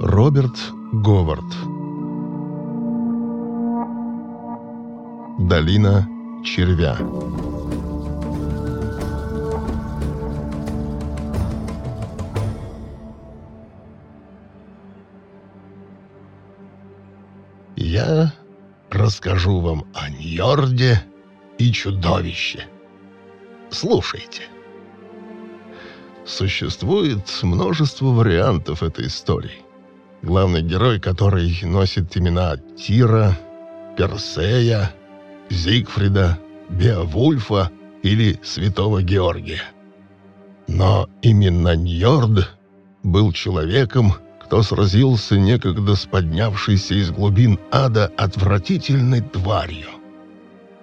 Роберт Говард Долина червя Я расскажу вам о Ньорде и чудовище. Слушайте. Существует множество вариантов этой истории. Главный герой, который носит имена Тира, Персея, Зигфрида, Беовульфа или Святого Георгия. Но именно Ньорд был человеком, кто сразился некогда с поднявшейся из глубин ада отвратительной тварью.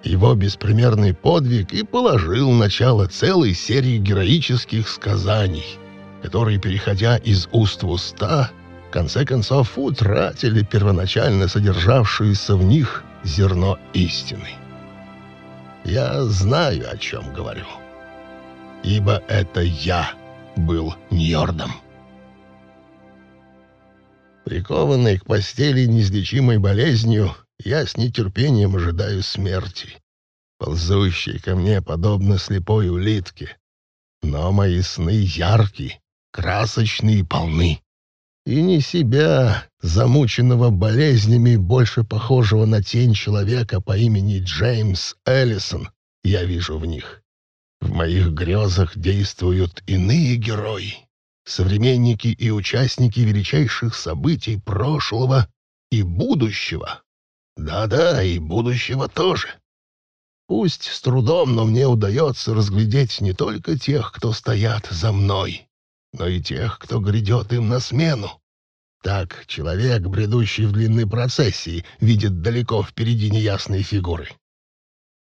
Его беспримерный подвиг и положил начало целой серии героических сказаний, которые, переходя из уст в уста, конце концов утратили первоначально содержавшееся в них зерно истины. Я знаю, о чем говорю, ибо это я был Ньордом. Прикованный к постели неизлечимой болезнью, я с нетерпением ожидаю смерти, ползущей ко мне подобно слепой улитке. Но мои сны яркие, красочные и полны. И не себя, замученного болезнями, больше похожего на тень человека по имени Джеймс Эллисон, я вижу в них. В моих грезах действуют иные герои, современники и участники величайших событий прошлого и будущего. Да-да, и будущего тоже. Пусть с трудом, но мне удается разглядеть не только тех, кто стоят за мной, но и тех, кто грядет им на смену. Так человек, бредущий в длинной процессии, видит далеко впереди неясные фигуры.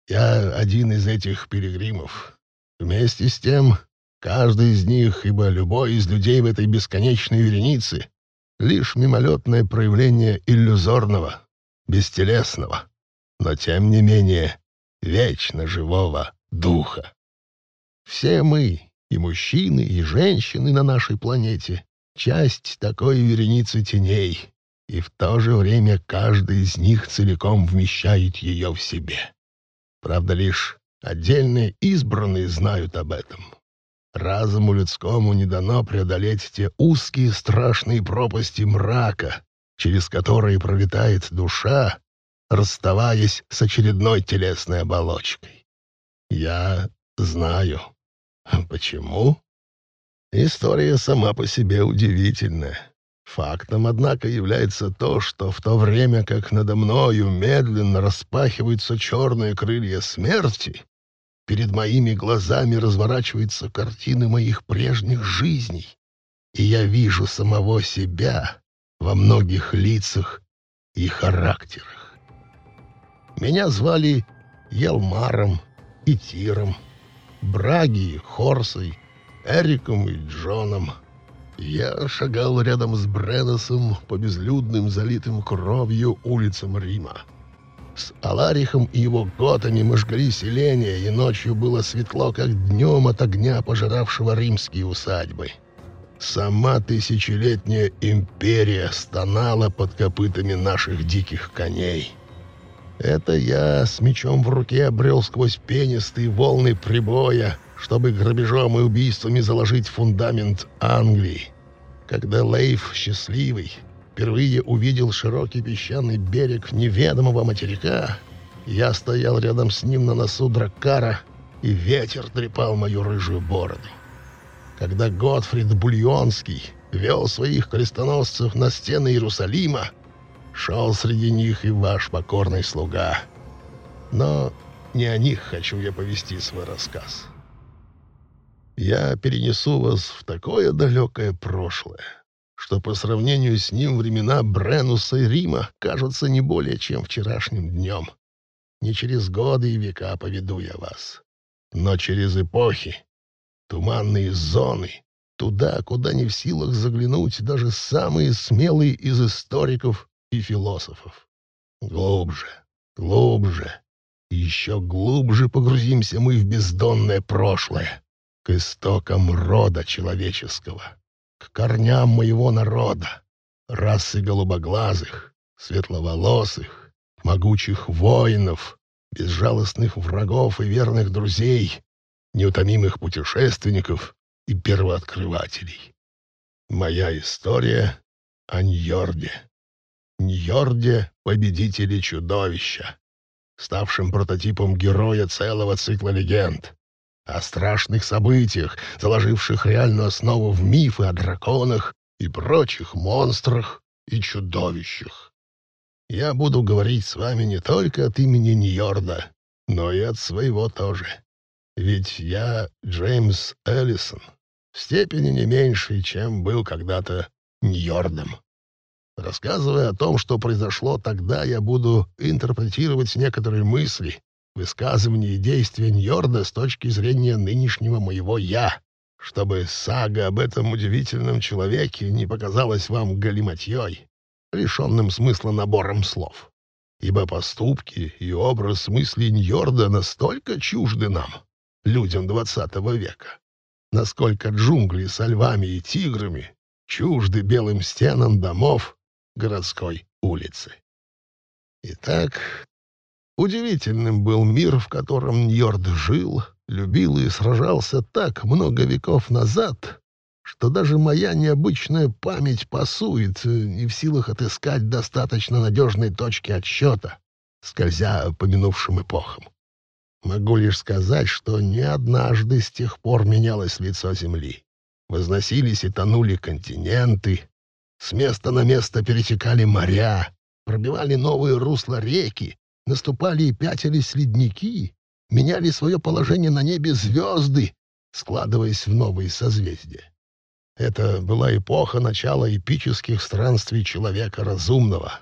Я один из этих пилигримов. Вместе с тем Каждый из них, ибо любой из людей в этой бесконечной веренице — лишь мимолетное проявление иллюзорного, бестелесного, но тем не менее вечно живого духа. Все мы, и мужчины, и женщины на нашей планете, часть такой вереницы теней, и в то же время каждый из них целиком вмещает ее в себе. Правда, лишь отдельные избранные знают об этом. Разуму людскому не дано преодолеть те узкие страшные пропасти мрака, через которые пролетает душа, расставаясь с очередной телесной оболочкой. Я знаю. Почему? История сама по себе удивительная. Фактом, однако, является то, что в то время как надо мною медленно распахиваются черные крылья смерти, Перед моими глазами разворачивается картины моих прежних жизней, и я вижу самого себя во многих лицах и характерах. Меня звали Елмаром и Тиром, Браги Хорсой, Эриком и Джоном. Я шагал рядом с Бреннесом по безлюдным, залитым кровью улицам Рима. С Аларихом и его готами жгли селение, и ночью было светло, как днем от огня, пожиравшего римские усадьбы. Сама тысячелетняя империя стонала под копытами наших диких коней. Это я с мечом в руке обрел сквозь пенистые волны прибоя, чтобы грабежом и убийствами заложить фундамент Англии. Когда Лейф счастливый, впервые увидел широкий песчаный берег неведомого материка, я стоял рядом с ним на носу драккара, и ветер трепал мою рыжую бороду. Когда Готфрид Бульонский вел своих крестоносцев на стены Иерусалима, шел среди них и ваш покорный слуга. Но не о них хочу я повести свой рассказ. Я перенесу вас в такое далекое прошлое, что по сравнению с ним времена Бренуса и Рима кажутся не более чем вчерашним днем. Не через годы и века поведу я вас, но через эпохи, туманные зоны, туда, куда не в силах заглянуть даже самые смелые из историков и философов. Глубже, глубже, еще глубже погрузимся мы в бездонное прошлое, к истокам рода человеческого к корням моего народа, расы голубоглазых, светловолосых, могучих воинов, безжалостных врагов и верных друзей, неутомимых путешественников и первооткрывателей. Моя история о Ньорде. Ньорде — победителе чудовища, ставшим прототипом героя целого цикла легенд, о страшных событиях, заложивших реальную основу в мифы о драконах и прочих монстрах и чудовищах. Я буду говорить с вами не только от имени Ньорда, но и от своего тоже. Ведь я Джеймс Эллисон, в степени не меньшей, чем был когда-то Ньордом. Рассказывая о том, что произошло тогда, я буду интерпретировать некоторые мысли, высказывания и действия Ньорда с точки зрения нынешнего моего «я», чтобы сага об этом удивительном человеке не показалась вам галиматьей, лишенным смысла набором слов. Ибо поступки и образ мысли Ньорда настолько чужды нам, людям двадцатого века, насколько джунгли со львами и тиграми чужды белым стенам домов городской улицы. Итак, удивительным был мир, в котором Ньорд жил, любил и сражался так много веков назад, что даже моя необычная память пасует, не в силах отыскать достаточно надежной точки отсчета, скользя по минувшим эпохам. Могу лишь сказать, что не однажды с тех пор менялось лицо Земли. Возносились и тонули континенты, с места на место перетекали моря, пробивали новые русла реки, наступали и пятились ледники, меняли свое положение на небе звезды, складываясь в новые созвездия. Это была эпоха начала эпических странствий человека разумного,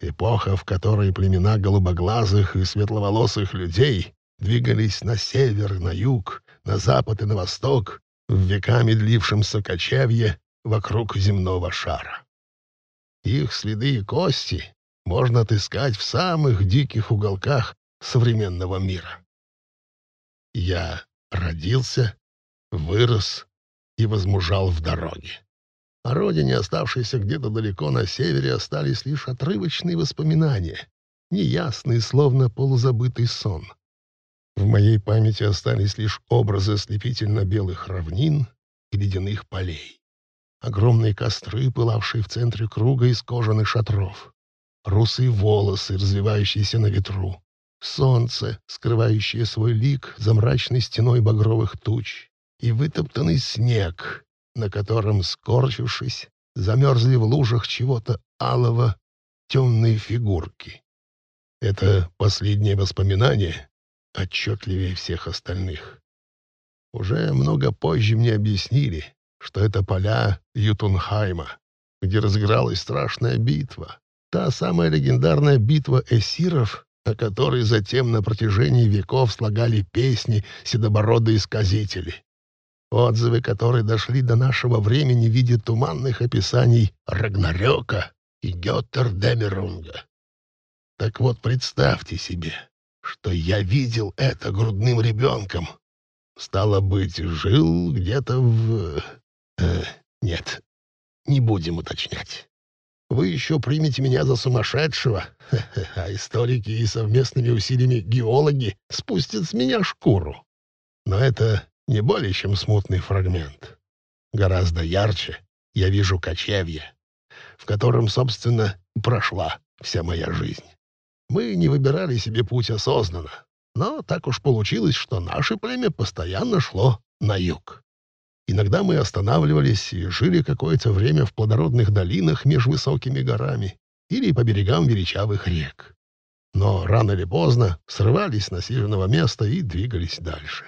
эпоха, в которой племена голубоглазых и светловолосых людей двигались на север, на юг, на запад и на восток в веками длившемся кочевье вокруг земного шара. Их следы и кости можно отыскать в самых диких уголках современного мира. Я родился, вырос и возмужал в дороге. О родине, оставшейся где-то далеко на севере, остались лишь отрывочные воспоминания, неясные, словно полузабытый сон. В моей памяти остались лишь образы ослепительно-белых равнин и ледяных полей. Огромные костры, пылавшие в центре круга из кожаных шатров. Русые волосы, развивающиеся на ветру. Солнце, скрывающее свой лик за мрачной стеной багровых туч. И вытоптанный снег, на котором, скорчившись, замерзли в лужах чего-то алого темные фигурки. Это последнее воспоминание отчетливее всех остальных. Уже много позже мне объяснили, что это поля Ютунхайма, где разыгралась страшная битва. Та самая легендарная битва эсиров, о которой затем на протяжении веков слагали песни седобородые сказители. Отзывы, которые дошли до нашего времени в виде туманных описаний Рагнарёка и Гёттердемерунга. Так вот, представьте себе, что я видел это грудным ребенком. Стало быть, жил где-то в... Э, нет, не будем уточнять. Вы еще примете меня за сумасшедшего, а историки и совместными усилиями геологи спустят с меня шкуру. Но это не более чем смутный фрагмент. Гораздо ярче я вижу кочевье, в котором, собственно, прошла вся моя жизнь. Мы не выбирали себе путь осознанно, но так уж получилось, что наше племя постоянно шло на юг. Иногда мы останавливались и жили какое-то время в плодородных долинах между высокими горами или по берегам величавых рек. Но рано или поздно срывались с насиженного места и двигались дальше.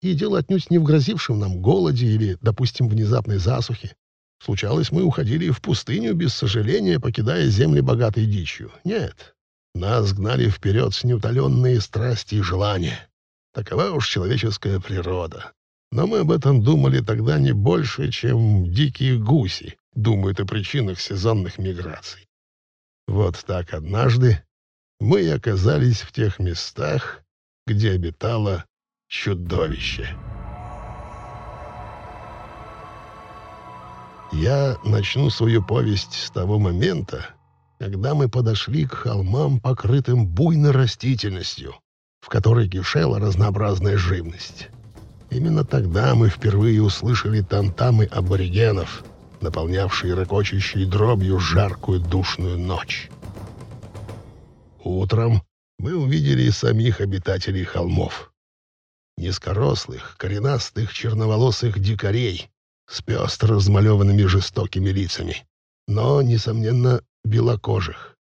И дело отнюдь не в грозившем нам голоде или, допустим, внезапной засухе. Случалось, мы уходили в пустыню без сожаления, покидая земли богатой дичью. Нет, нас гнали вперед с неутоленные страсти и желания. Такова уж человеческая природа. Но мы об этом думали тогда не больше, чем дикие гуси думают о причинах сезонных миграций. Вот так однажды мы оказались в тех местах, где обитало чудовище. Я начну свою повесть с того момента, когда мы подошли к холмам, покрытым буйной растительностью, в которой кишела разнообразная живность. Именно тогда мы впервые услышали тантамы аборигенов, наполнявшие ракочущей дробью жаркую душную ночь. Утром мы увидели самих обитателей холмов. Низкорослых, коренастых, черноволосых дикарей с пестро размалеванными жестокими лицами, но, несомненно, белокожих.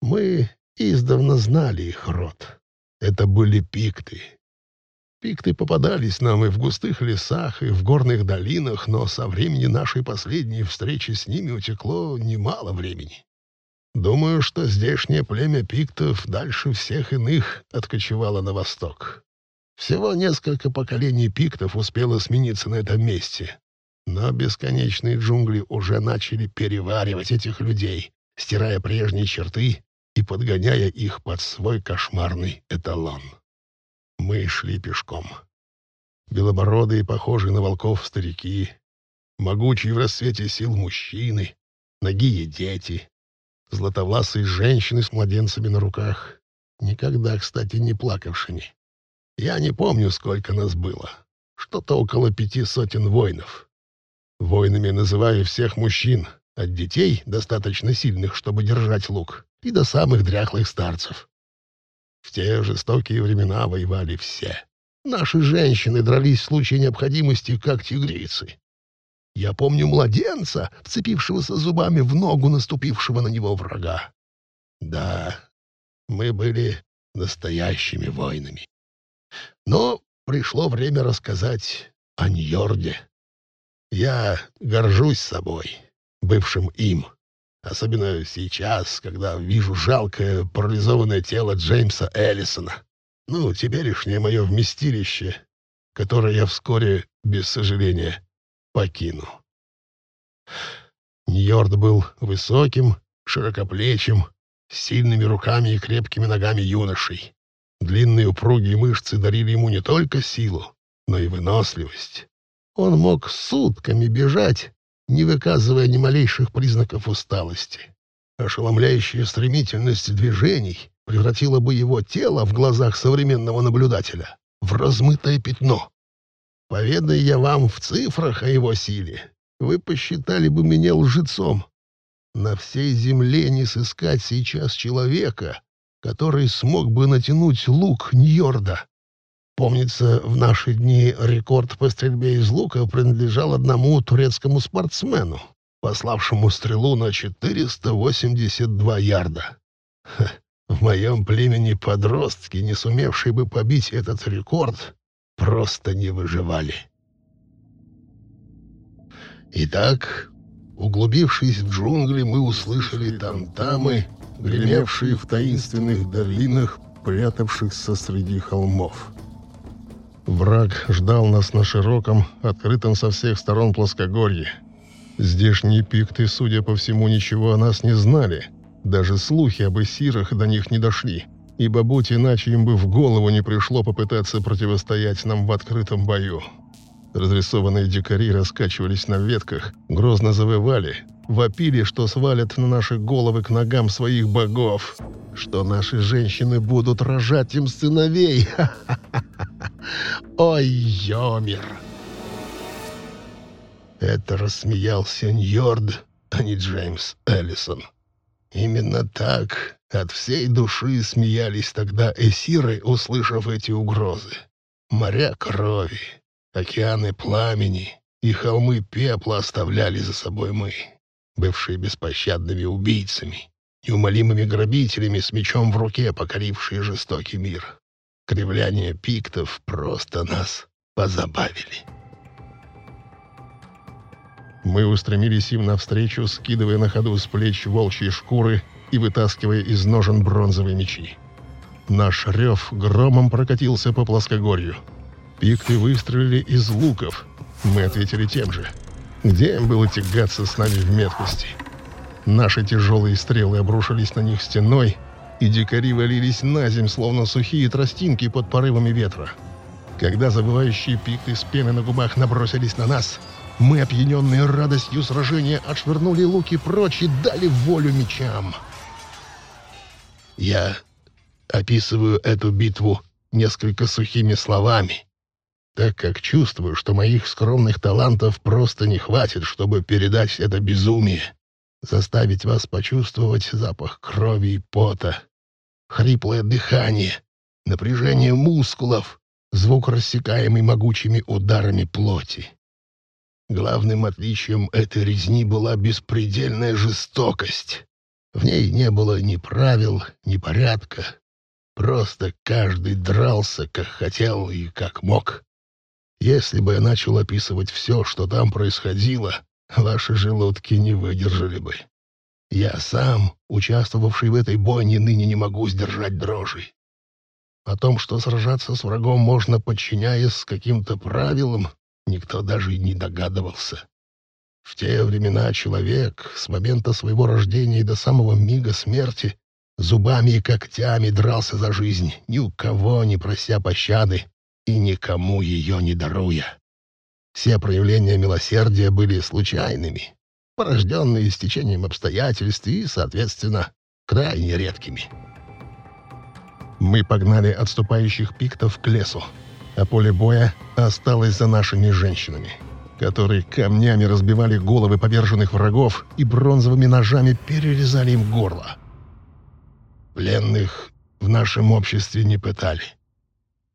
Мы издавна знали их род. Это были пикты. Пикты попадались нам и в густых лесах, и в горных долинах, но со времени нашей последней встречи с ними утекло немало времени. Думаю, что здешнее племя пиктов дальше всех иных откочевало на восток. Всего несколько поколений пиктов успело смениться на этом месте. Но бесконечные джунгли уже начали переваривать этих людей, стирая прежние черты и подгоняя их под свой кошмарный эталон. Мы шли пешком. Белобородые, похожие на волков старики, могучие в расцвете сил мужчины, ногие дети, златовласые женщины с младенцами на руках, никогда, кстати, не плакавшими. Я не помню, сколько нас было. Что-то около пяти сотен воинов. Воинами называю всех мужчин, от детей, достаточно сильных, чтобы держать лук, и до самых дряхлых старцев. В те жестокие времена воевали все. Наши женщины дрались в случае необходимости, как тигрицы. Я помню младенца, вцепившегося зубами в ногу наступившего на него врага. Да, мы были настоящими воинами. Но пришло время рассказать о Ньорде. Я горжусь собой, бывшим им. Особенно сейчас, когда вижу жалкое парализованное тело Джеймса Эллисона. Ну, теперешнее мое вместилище, которое я вскоре, без сожаления, покину. Ньорд был высоким, широкоплечим, с сильными руками и крепкими ногами юношей. Длинные упругие мышцы дарили ему не только силу, но и выносливость. Он мог сутками бежать, не выказывая ни малейших признаков усталости. Ошеломляющая стремительность движений превратила бы его тело в глазах современного наблюдателя в размытое пятно. Поведая я вам в цифрах о его силе, вы посчитали бы меня лжецом. На всей земле не сыскать сейчас человека, который смог бы натянуть лук Ньорда. Помнится, в наши дни рекорд по стрельбе из лука принадлежал одному турецкому спортсмену, пославшему стрелу на 482 ярда. Ха, в моем племени подростки, не сумевшие бы побить этот рекорд, просто не выживали. Итак, углубившись в джунгли, мы услышали там-тамы, гремевшие в таинственных долинах, прятавшихся среди холмов. Враг ждал нас на широком, открытом со всех сторон плоскогорье. Здешние пикты, судя по всему, ничего о нас не знали. Даже слухи об эсирах до них не дошли, ибо будь иначе им бы в голову не пришло попытаться противостоять нам в открытом бою. Разрисованные дикари раскачивались на ветках, грозно завывали, вопили, что свалят на наши головы к ногам своих богов, что наши женщины будут рожать им сыновей. Ой, Йомир! Это рассмеялся Ньорд, а не Джеймс Эллисон. Именно так от всей души смеялись тогда эсиры, услышав эти угрозы. Моря крови, Океаны пламени и холмы пепла оставляли за собой мы, бывшие беспощадными убийцами, неумолимыми грабителями с мечом в руке, покорившие жестокий мир. Кривляние пиктов просто нас позабавили. Мы устремились им навстречу, скидывая на ходу с плеч волчьи шкуры и вытаскивая из ножен бронзовые мечи. Наш рев громом прокатился по плоскогорью — Пикты выстрелили из луков. Мы ответили тем же. Где им было тягаться с нами в меткости? Наши тяжелые стрелы обрушились на них стеной, и дикари валились на земь, словно сухие тростинки под порывами ветра. Когда забывающие пикты с пеной на губах набросились на нас, Мы, опьяненные радостью сражения, отшвырнули луки прочь и дали волю мечам. Я описываю эту битву несколько сухими словами, так как чувствую, что моих скромных талантов просто не хватит, чтобы передать это безумие, заставить вас почувствовать запах крови и пота, хриплое дыхание, напряжение мускулов, звук, рассекаемый могучими ударами плоти. Главным отличием этой резни была беспредельная жестокость. В ней не было ни правил, ни порядка. Просто каждый дрался, как хотел и как мог. Если бы я начал описывать все, что там происходило, ваши желудки не выдержали бы. Я сам, участвовавший в этой бойне, ныне не могу сдержать дрожи. О том, что сражаться с врагом можно, подчиняясь каким-то правилам, никто даже и не догадывался. В те времена человек с момента своего рождения и до самого мига смерти зубами и когтями дрался за жизнь, ни у кого не прося пощады и никому ее не даруя. Все проявления милосердия были случайными, порожденные стечением обстоятельств и, соответственно, крайне редкими. Мы погнали отступающих пиктов к лесу, а поле боя осталось за нашими женщинами, которые камнями разбивали головы поверженных врагов и бронзовыми ножами перерезали им горло. Пленных в нашем обществе не пытали.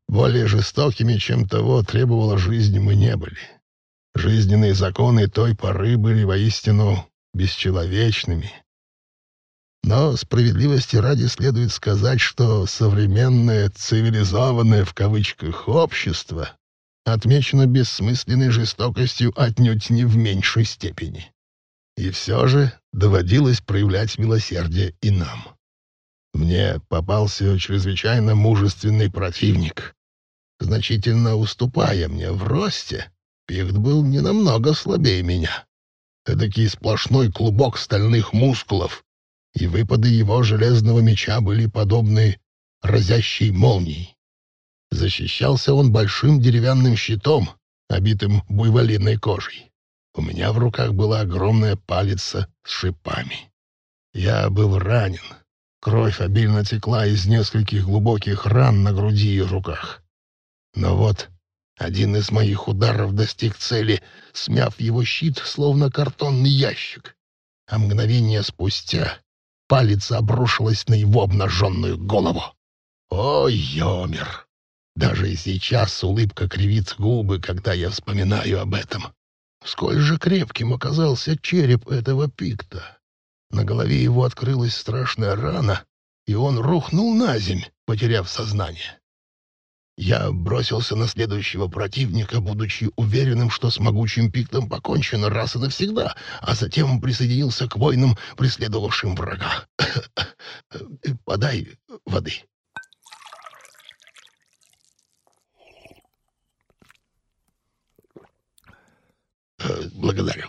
Более жестокими, чем того требовала жизнь, мы не были. Жизненные законы той поры были воистину бесчеловечными. Но справедливости ради следует сказать, что современное «цивилизованное» в кавычках общество отмечено бессмысленной жестокостью отнюдь не в меньшей степени. И все же доводилось проявлять милосердие и нам. Мне попался чрезвычайно мужественный противник. Значительно уступая мне в росте, Пихт был не намного слабее меня. Эдакий сплошной клубок стальных мускулов, и выпады его железного меча были подобны разящей молнии. Защищался он большим деревянным щитом, обитым буйволиной кожей. У меня в руках была огромная палица с шипами. Я был ранен. Кровь обильно текла из нескольких глубоких ран на груди и руках. Но вот один из моих ударов достиг цели, смяв его щит, словно картонный ящик. А мгновение спустя палец обрушилась на его обнаженную голову. Ой, Йомер! Даже и сейчас улыбка кривит губы, когда я вспоминаю об этом. Сколь же крепким оказался череп этого пикта. На голове его открылась страшная рана, и он рухнул на земь, потеряв сознание. Я бросился на следующего противника, будучи уверенным, что с могучим пиктом покончено раз и навсегда, а затем присоединился к воинам, преследовавшим врага. «Подай воды», Благодарю.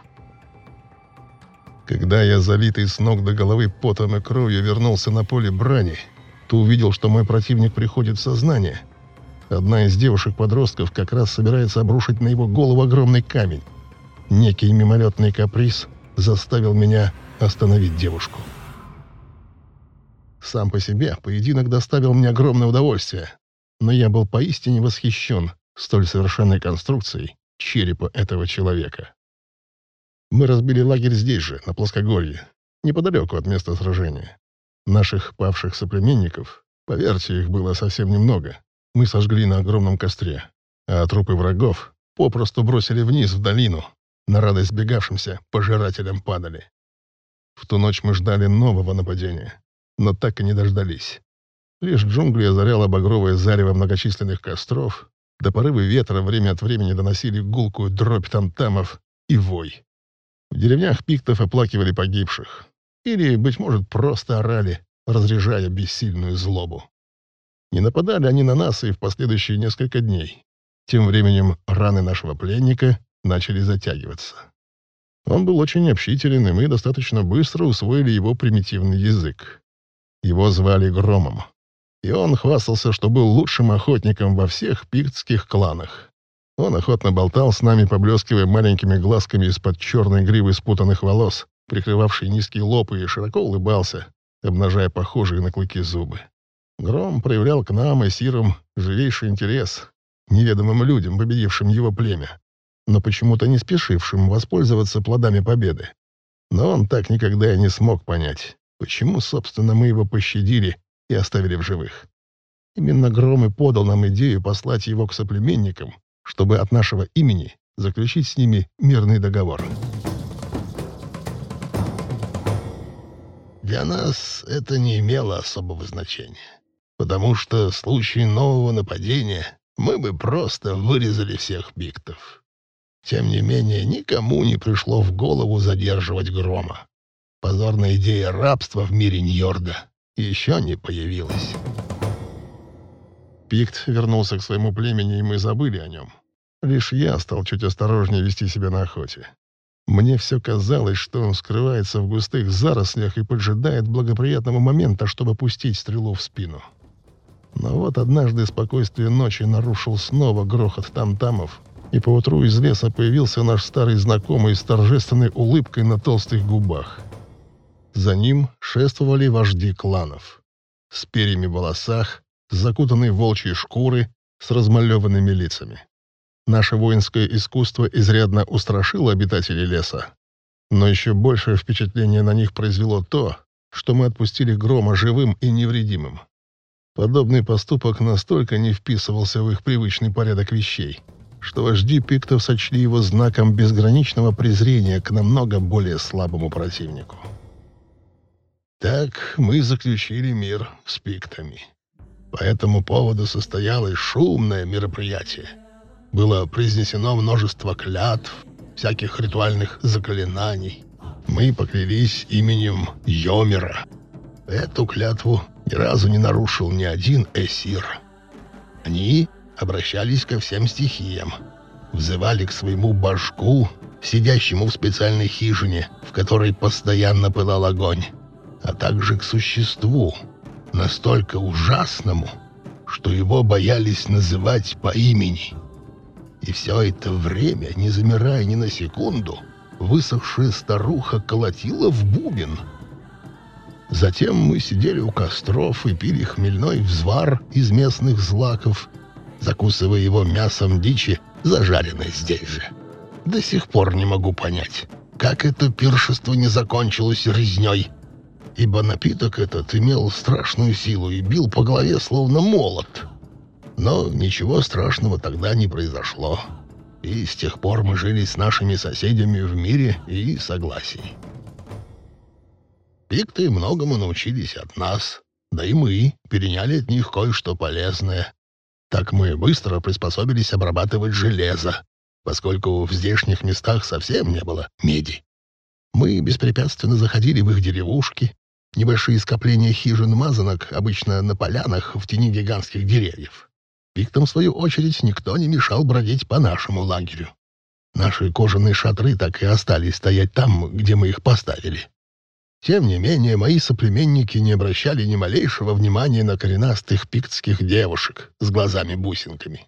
Когда я, залитый с ног до головы потом и кровью, вернулся на поле брани, то увидел, что мой противник приходит в сознание. Одна из девушек-подростков как раз собирается обрушить на его голову огромный камень. Некий мимолетный каприз заставил меня остановить девушку. Сам по себе поединок доставил мне огромное удовольствие, но я был поистине восхищен столь совершенной конструкцией черепа этого человека. Мы разбили лагерь здесь же, на плоскогорье, неподалеку от места сражения. Наших павших соплеменников, поверьте, их было совсем немного, мы сожгли на огромном костре, а трупы врагов попросту бросили вниз в долину, на радость бегавшимся пожирателям падали. В ту ночь мы ждали нового нападения, но так и не дождались. Лишь джунгли озаряло багровое зарево многочисленных костров, до порывы ветра время от времени доносили гулкую дробь тамтамов и вой. В деревнях пиктов оплакивали погибших. Или, быть может, просто орали, разряжая бессильную злобу. Не нападали они на нас и в последующие несколько дней. Тем временем раны нашего пленника начали затягиваться. Он был очень общителен, и мы достаточно быстро усвоили его примитивный язык. Его звали Громом и он хвастался, что был лучшим охотником во всех пиктских кланах. Он охотно болтал с нами, поблескивая маленькими глазками из-под черной гривы спутанных волос, прикрывавший низкий лоб, и широко улыбался, обнажая похожие на клыки зубы. Гром проявлял к нам и сирам живейший интерес, неведомым людям, победившим его племя, но почему-то не спешившим воспользоваться плодами победы. Но он так никогда и не смог понять, почему, собственно, мы его пощадили и оставили в живых. Именно Гром и подал нам идею послать его к соплеменникам, чтобы от нашего имени заключить с ними мирный договор. Для нас это не имело особого значения, потому что в случае нового нападения мы бы просто вырезали всех биктов. Тем не менее, никому не пришло в голову задерживать Грома. Позорная идея рабства в мире Ньорда еще не появилась. Пикт вернулся к своему племени, и мы забыли о нем. Лишь я стал чуть осторожнее вести себя на охоте. Мне все казалось, что он скрывается в густых зарослях и поджидает благоприятного момента, чтобы пустить стрелу в спину. Но вот однажды спокойствие ночи нарушил снова грохот там-тамов, и поутру из леса появился наш старый знакомый с торжественной улыбкой на толстых губах. За ним шествовали вожди кланов. С перьями в волосах, закутанные волчьи шкуры, с размалеванными лицами. Наше воинское искусство изрядно устрашило обитателей леса. Но еще большее впечатление на них произвело то, что мы отпустили Грома живым и невредимым. Подобный поступок настолько не вписывался в их привычный порядок вещей, что вожди пиктов сочли его знаком безграничного презрения к намного более слабому противнику. Так мы заключили мир с пиктами. По этому поводу состоялось шумное мероприятие — было произнесено множество клятв, всяких ритуальных заклинаний. Мы поклялись именем Йомера. Эту клятву ни разу не нарушил ни один эсир. Они обращались ко всем стихиям, взывали к своему башку, сидящему в специальной хижине, в которой постоянно пылал огонь, а также к существу, настолько ужасному, что его боялись называть по имени — и все это время, не замирая ни на секунду, высохшая старуха колотила в бубен. Затем мы сидели у костров и пили хмельной взвар из местных злаков, закусывая его мясом дичи, зажаренной здесь же. До сих пор не могу понять, как это пиршество не закончилось резней, ибо напиток этот имел страшную силу и бил по голове словно молот. Но ничего страшного тогда не произошло. И с тех пор мы жили с нашими соседями в мире и согласии. Пикты многому научились от нас, да и мы переняли от них кое-что полезное. Так мы быстро приспособились обрабатывать железо, поскольку в здешних местах совсем не было меди. Мы беспрепятственно заходили в их деревушки, небольшие скопления хижин-мазанок, обычно на полянах в тени гигантских деревьев. Пиктам, в свою очередь, никто не мешал бродить по нашему лагерю. Наши кожаные шатры так и остались стоять там, где мы их поставили. Тем не менее, мои соплеменники не обращали ни малейшего внимания на коренастых пиктских девушек с глазами-бусинками.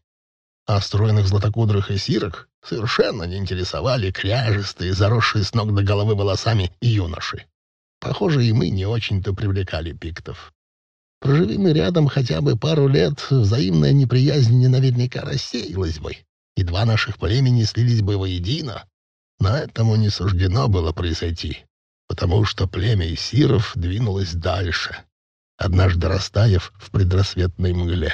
А стройных златокудрых эсирок совершенно не интересовали кряжестые, заросшие с ног до головы волосами юноши. Похоже, и мы не очень-то привлекали пиктов. Проживи мы рядом хотя бы пару лет, взаимная неприязнь наверняка рассеялась бы, и два наших племени слились бы воедино. Но этому не суждено было произойти, потому что племя Исиров двинулось дальше, однажды растаяв в предрассветной мгле.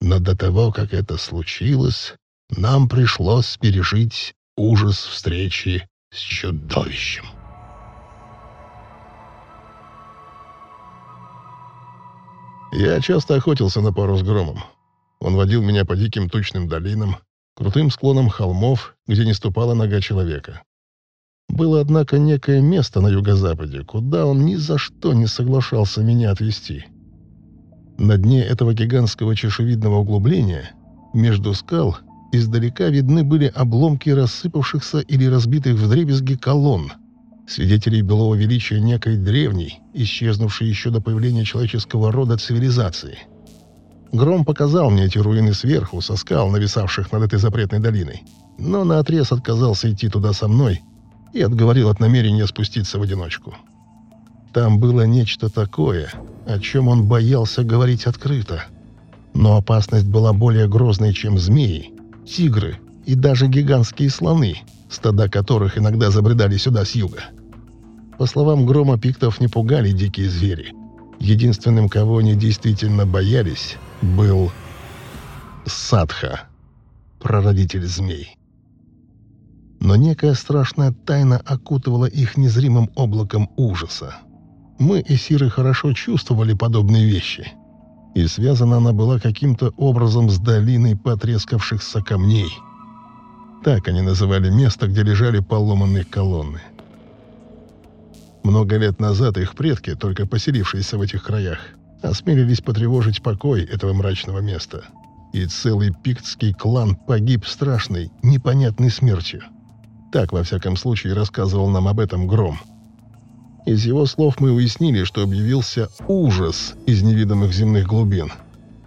Но до того, как это случилось, нам пришлось пережить ужас встречи с чудовищем. Я часто охотился на пару с громом. Он водил меня по диким тучным долинам, крутым склонам холмов, где не ступала нога человека. Было, однако, некое место на юго-западе, куда он ни за что не соглашался меня отвезти. На дне этого гигантского чешевидного углубления, между скал, издалека видны были обломки рассыпавшихся или разбитых вдребезги колонн, свидетелей былого величия некой древней, исчезнувшей еще до появления человеческого рода цивилизации. Гром показал мне эти руины сверху, со скал, нависавших над этой запретной долиной. Но наотрез отказался идти туда со мной и отговорил от намерения спуститься в одиночку. Там было нечто такое, о чем он боялся говорить открыто. Но опасность была более грозной, чем змеи, тигры и даже гигантские слоны, стада которых иногда забредали сюда с юга. По словам Грома, пиктов не пугали дикие звери. Единственным, кого они действительно боялись, был Садха, прародитель змей. Но некая страшная тайна окутывала их незримым облаком ужаса. Мы и Сиры хорошо чувствовали подобные вещи. И связана она была каким-то образом с долиной потрескавшихся камней. Так они называли место, где лежали поломанные колонны. Много лет назад их предки, только поселившиеся в этих краях, осмелились потревожить покой этого мрачного места. И целый пиктский клан погиб страшной, непонятной смертью. Так, во всяком случае, рассказывал нам об этом Гром. Из его слов мы уяснили, что объявился ужас из невидимых земных глубин.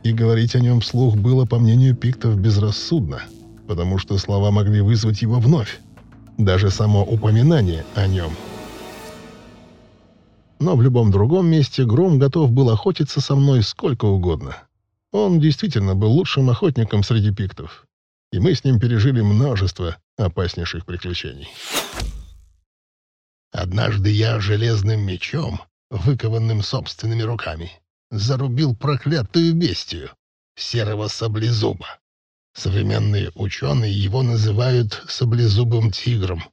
И говорить о нем вслух было, по мнению пиктов, безрассудно, потому что слова могли вызвать его вновь. Даже само упоминание о нем – но в любом другом месте Гром готов был охотиться со мной сколько угодно. Он действительно был лучшим охотником среди пиктов, и мы с ним пережили множество опаснейших приключений. Однажды я железным мечом, выкованным собственными руками, зарубил проклятую бестию, серого саблезуба. Современные ученые его называют саблезубым тигром,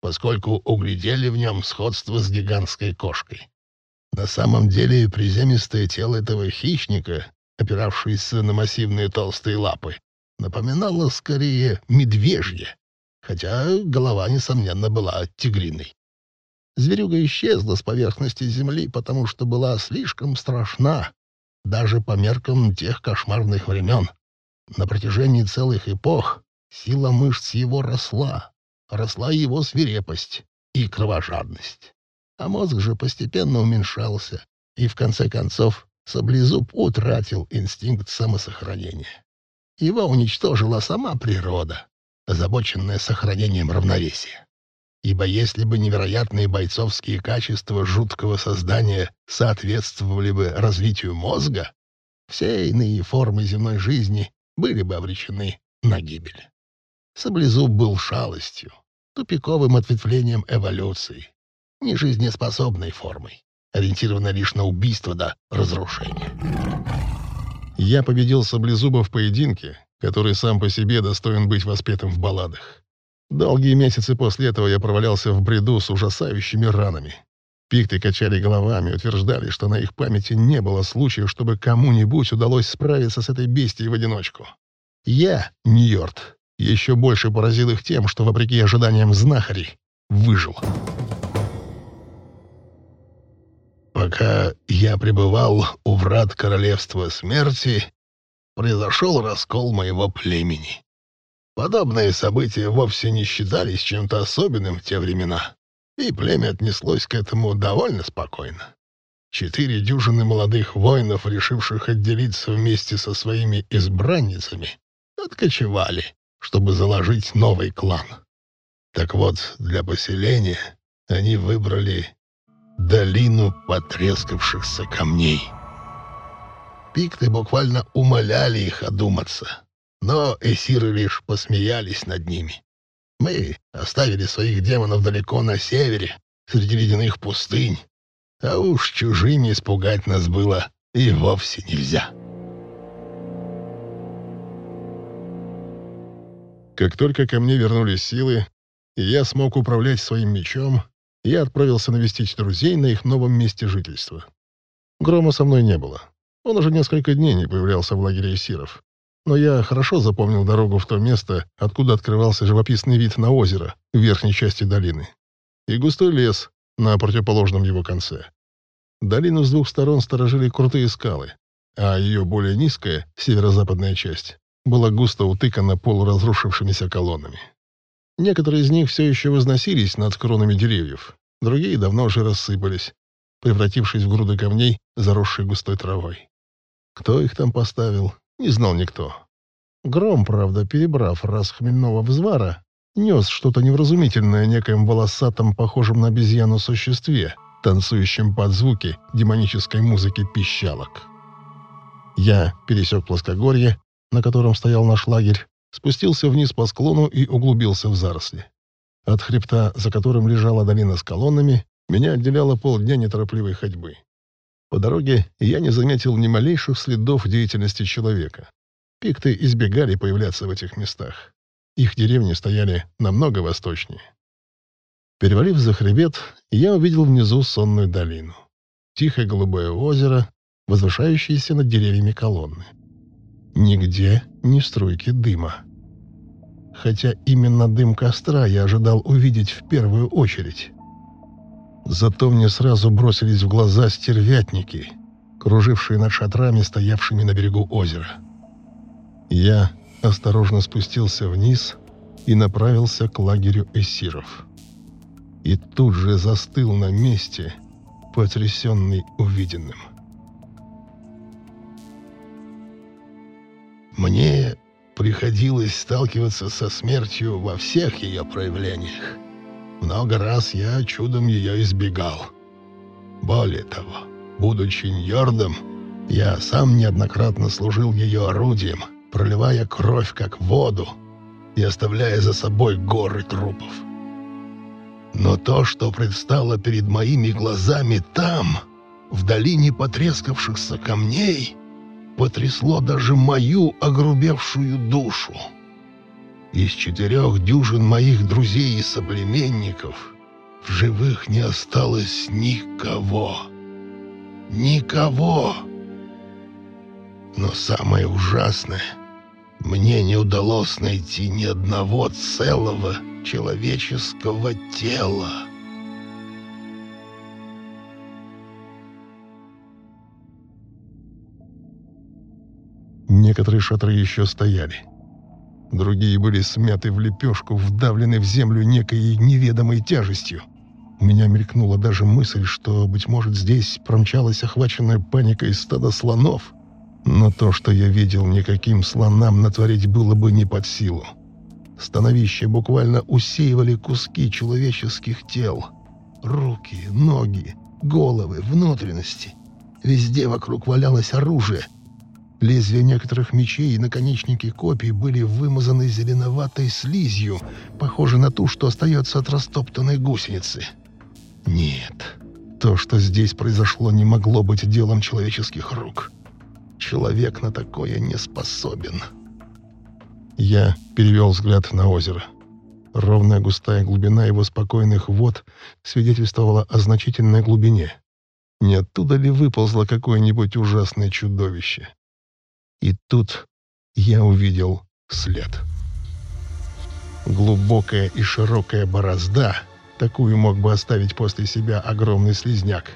поскольку углядели в нем сходство с гигантской кошкой. На самом деле приземистое тело этого хищника, опиравшееся на массивные толстые лапы, напоминало скорее медвежье, хотя голова, несомненно, была тигриной. Зверюга исчезла с поверхности земли, потому что была слишком страшна, даже по меркам тех кошмарных времен. На протяжении целых эпох сила мышц его росла, росла его свирепость и кровожадность. А мозг же постепенно уменьшался, и в конце концов Саблезуб утратил инстинкт самосохранения. Его уничтожила сама природа, озабоченная сохранением равновесия. Ибо если бы невероятные бойцовские качества жуткого создания соответствовали бы развитию мозга, все иные формы земной жизни были бы обречены на гибель. Саблезуб был шалостью, тупиковым ответвлением эволюции, нежизнеспособной формой, ориентированной лишь на убийство до разрушения. Я победил Саблезуба в поединке, который сам по себе достоин быть воспетым в балладах. Долгие месяцы после этого я провалялся в бреду с ужасающими ранами. Пикты качали головами, утверждали, что на их памяти не было случаев, чтобы кому-нибудь удалось справиться с этой бестией в одиночку. Я, Ньорд, еще больше поразил их тем, что, вопреки ожиданиям знахарей, выжил. Пока я пребывал у врат королевства смерти, произошел раскол моего племени. Подобные события вовсе не считались чем-то особенным в те времена, и племя отнеслось к этому довольно спокойно. Четыре дюжины молодых воинов, решивших отделиться вместе со своими избранницами, откочевали чтобы заложить новый клан. Так вот, для поселения они выбрали долину потрескавшихся камней. Пикты буквально умоляли их одуматься, но эсиры лишь посмеялись над ними. Мы оставили своих демонов далеко на севере, среди ледяных пустынь, а уж чужими испугать нас было и вовсе нельзя. Как только ко мне вернулись силы, и я смог управлять своим мечом, я отправился навестить друзей на их новом месте жительства. Грома со мной не было. Он уже несколько дней не появлялся в лагере эсиров. Но я хорошо запомнил дорогу в то место, откуда открывался живописный вид на озеро в верхней части долины. И густой лес на противоположном его конце. Долину с двух сторон сторожили крутые скалы, а ее более низкая, северо-западная часть, была густо утыкана полуразрушившимися колоннами. Некоторые из них все еще возносились над кронами деревьев, другие давно уже рассыпались, превратившись в груды камней, заросшие густой травой. Кто их там поставил, не знал никто. Гром, правда, перебрав раз хмельного взвара, нес что-то невразумительное некоем волосатом, похожем на обезьяну существе, танцующем под звуки демонической музыки пищалок. Я пересек плоскогорье, на котором стоял наш лагерь, спустился вниз по склону и углубился в заросли. От хребта, за которым лежала долина с колоннами, меня отделяло полдня неторопливой ходьбы. По дороге я не заметил ни малейших следов деятельности человека. Пикты избегали появляться в этих местах. Их деревни стояли намного восточнее. Перевалив за хребет, я увидел внизу сонную долину. Тихое голубое озеро, возвышающееся над деревьями колонны. Нигде ни струйки дыма. Хотя именно дым костра я ожидал увидеть в первую очередь. Зато мне сразу бросились в глаза стервятники, кружившие над шатрами, стоявшими на берегу озера. Я осторожно спустился вниз и направился к лагерю эсиров. И тут же застыл на месте, потрясенный увиденным. Мне приходилось сталкиваться со смертью во всех ее проявлениях. Много раз я чудом ее избегал. Более того, будучи ньордом, я сам неоднократно служил ее орудием, проливая кровь как воду и оставляя за собой горы трупов. Но то, что предстало перед моими глазами там, в долине потрескавшихся камней, потрясло даже мою огрубевшую душу. Из четырех дюжин моих друзей и соплеменников в живых не осталось никого. Никого! Но самое ужасное, мне не удалось найти ни одного целого человеческого тела. Некоторые шатры еще стояли. Другие были смяты в лепешку, вдавлены в землю некой неведомой тяжестью. У меня мелькнула даже мысль, что, быть может, здесь промчалась охваченная паникой стадо слонов. Но то, что я видел, никаким слонам натворить было бы не под силу. Становище буквально усеивали куски человеческих тел. Руки, ноги, головы, внутренности. Везде вокруг валялось оружие — Лезвия некоторых мечей и наконечники копий были вымазаны зеленоватой слизью, похожей на ту, что остается от растоптанной гусеницы. Нет, то, что здесь произошло, не могло быть делом человеческих рук. Человек на такое не способен. Я перевел взгляд на озеро. Ровная густая глубина его спокойных вод свидетельствовала о значительной глубине. Не оттуда ли выползло какое-нибудь ужасное чудовище? И тут я увидел след. Глубокая и широкая борозда, такую мог бы оставить после себя огромный слизняк,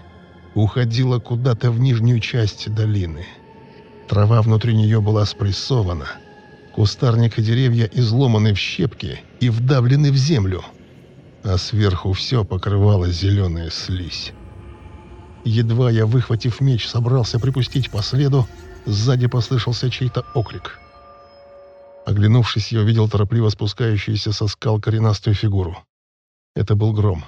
уходила куда-то в нижнюю часть долины. Трава внутри нее была спрессована, кустарник и деревья изломаны в щепки и вдавлены в землю, а сверху все покрывала зеленая слизь. Едва я, выхватив меч, собрался припустить по следу, Сзади послышался чей-то оклик. Оглянувшись, я увидел торопливо спускающуюся со скал коренастую фигуру. Это был гром.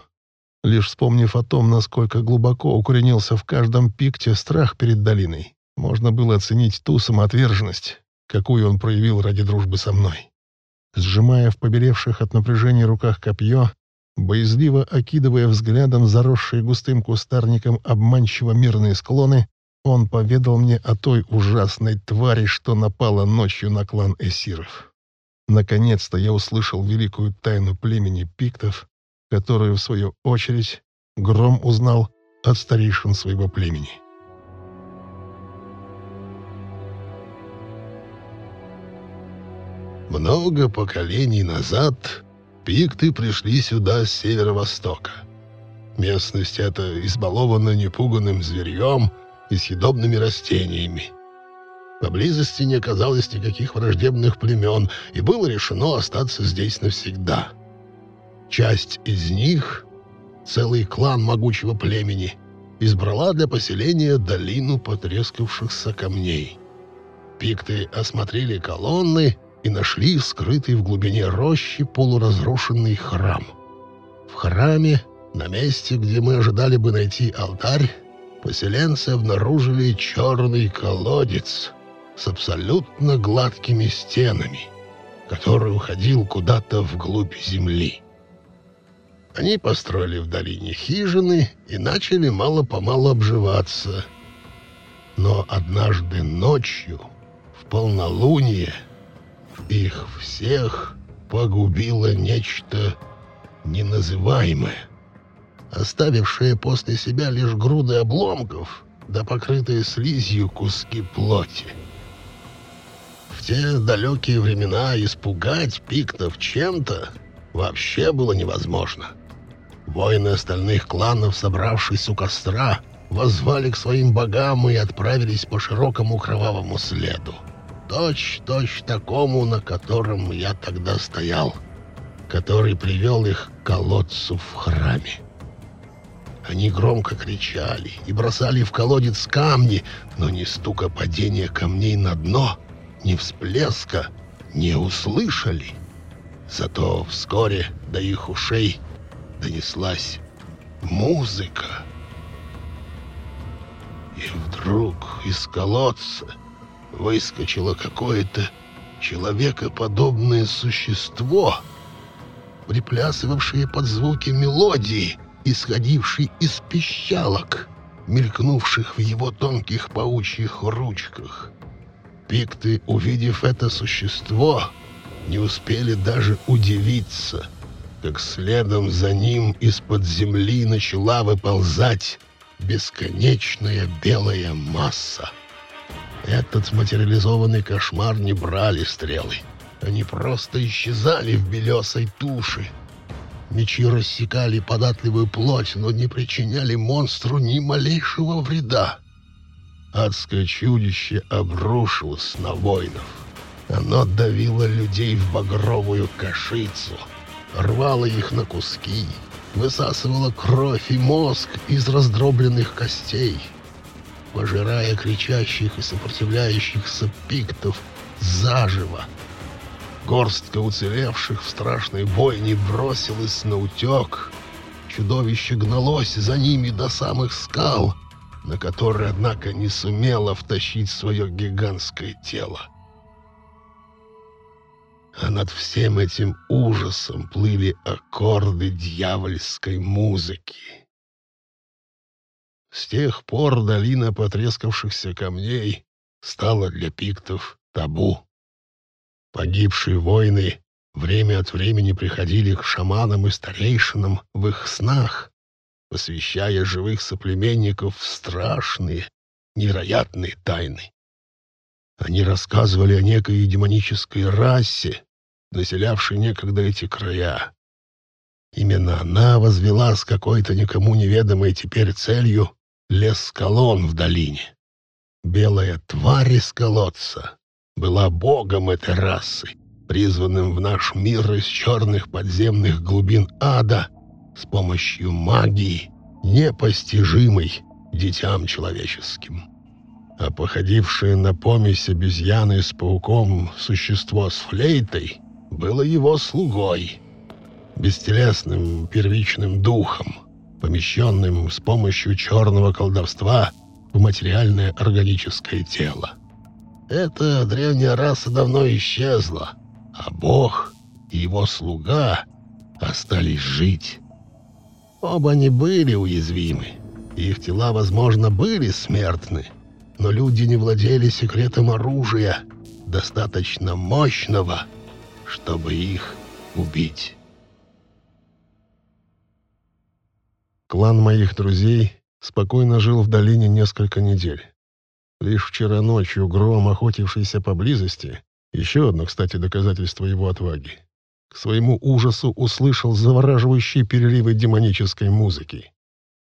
Лишь вспомнив о том, насколько глубоко укоренился в каждом пикте страх перед долиной, можно было оценить ту самоотверженность, какую он проявил ради дружбы со мной. Сжимая в побелевших от напряжения руках копье, боязливо окидывая взглядом заросшие густым кустарником обманчиво мирные склоны, он поведал мне о той ужасной твари, что напала ночью на клан эсиров. Наконец-то я услышал великую тайну племени пиктов, которую, в свою очередь, Гром узнал от старейшин своего племени. Много поколений назад пикты пришли сюда с северо-востока. Местность эта избалована непуганным зверьем — и съедобными растениями. Поблизости не оказалось никаких враждебных племен, и было решено остаться здесь навсегда. Часть из них, целый клан могучего племени, избрала для поселения долину потрескавшихся камней — пикты осмотрели колонны и нашли скрытый в глубине рощи полуразрушенный храм. В храме, на месте, где мы ожидали бы найти алтарь, поселенцы обнаружили черный колодец с абсолютно гладкими стенами, который уходил куда-то вглубь земли. Они построили в долине хижины и начали мало-помалу обживаться. Но однажды ночью, в полнолуние, их всех погубило нечто неназываемое, оставившее после себя лишь груды обломков да покрытые слизью куски плоти. В те далекие времена испугать пиктов чем-то вообще было невозможно. — Воины остальных кланов, собравшись у костра, воззвали к своим богам и отправились по широкому кровавому следу. Точь-точь такому, на котором я тогда стоял, который привел их к колодцу в храме. Они громко кричали и бросали в колодец камни, но ни стука падения камней на дно, ни всплеска не услышали. Зато вскоре до их ушей донеслась музыка. И вдруг из колодца выскочило какое-то человекоподобное существо, приплясывавшее под звуки мелодии, исходившей из пищалок, мелькнувших в его тонких паучьих ручках. Пикты, увидев это существо, не успели даже удивиться — как следом за ним из-под земли начала выползать бесконечная белая масса. Этот материализованный кошмар не брали стрелы. Они просто исчезали в белесой туше. Мечи рассекали податливую плоть, но не причиняли монстру ни малейшего вреда. Адское чудище обрушилось на воинов. Оно давило людей в багровую кашицу — рвала их на куски, высасывала кровь и мозг из раздробленных костей, пожирая кричащих и сопротивляющихся пиктов заживо. Горстка уцелевших в страшной бойне бросилась на утек. Чудовище гналось за ними до самых скал, на которые, однако, не сумело втащить свое гигантское тело а над всем этим ужасом плыли аккорды дьявольской музыки. С тех пор долина потрескавшихся камней стала для пиктов табу. Погибшие воины время от времени приходили к шаманам и старейшинам в их снах, посвящая живых соплеменников в страшные, невероятные тайны. Они рассказывали о некой демонической расе, населявшей некогда эти края. Именно она возвела с какой-то никому неведомой теперь целью лес-колонн в долине. Белая тварь из колодца была богом этой расы, призванным в наш мир из черных подземных глубин ада с помощью магии, непостижимой детям человеческим а походившее на помесь обезьяны с пауком существо с флейтой было его слугой, бестелесным первичным духом, помещенным с помощью черного колдовства в материальное органическое тело. Эта древняя раса давно исчезла, а Бог и его слуга остались жить. Оба они были уязвимы, их тела, возможно, были смертны, но люди не владели секретом оружия, достаточно мощного, чтобы их убить. Клан моих друзей спокойно жил в долине несколько недель. Лишь вчера ночью Гром, охотившийся поблизости, еще одно, кстати, доказательство его отваги, к своему ужасу услышал завораживающие переливы демонической музыки.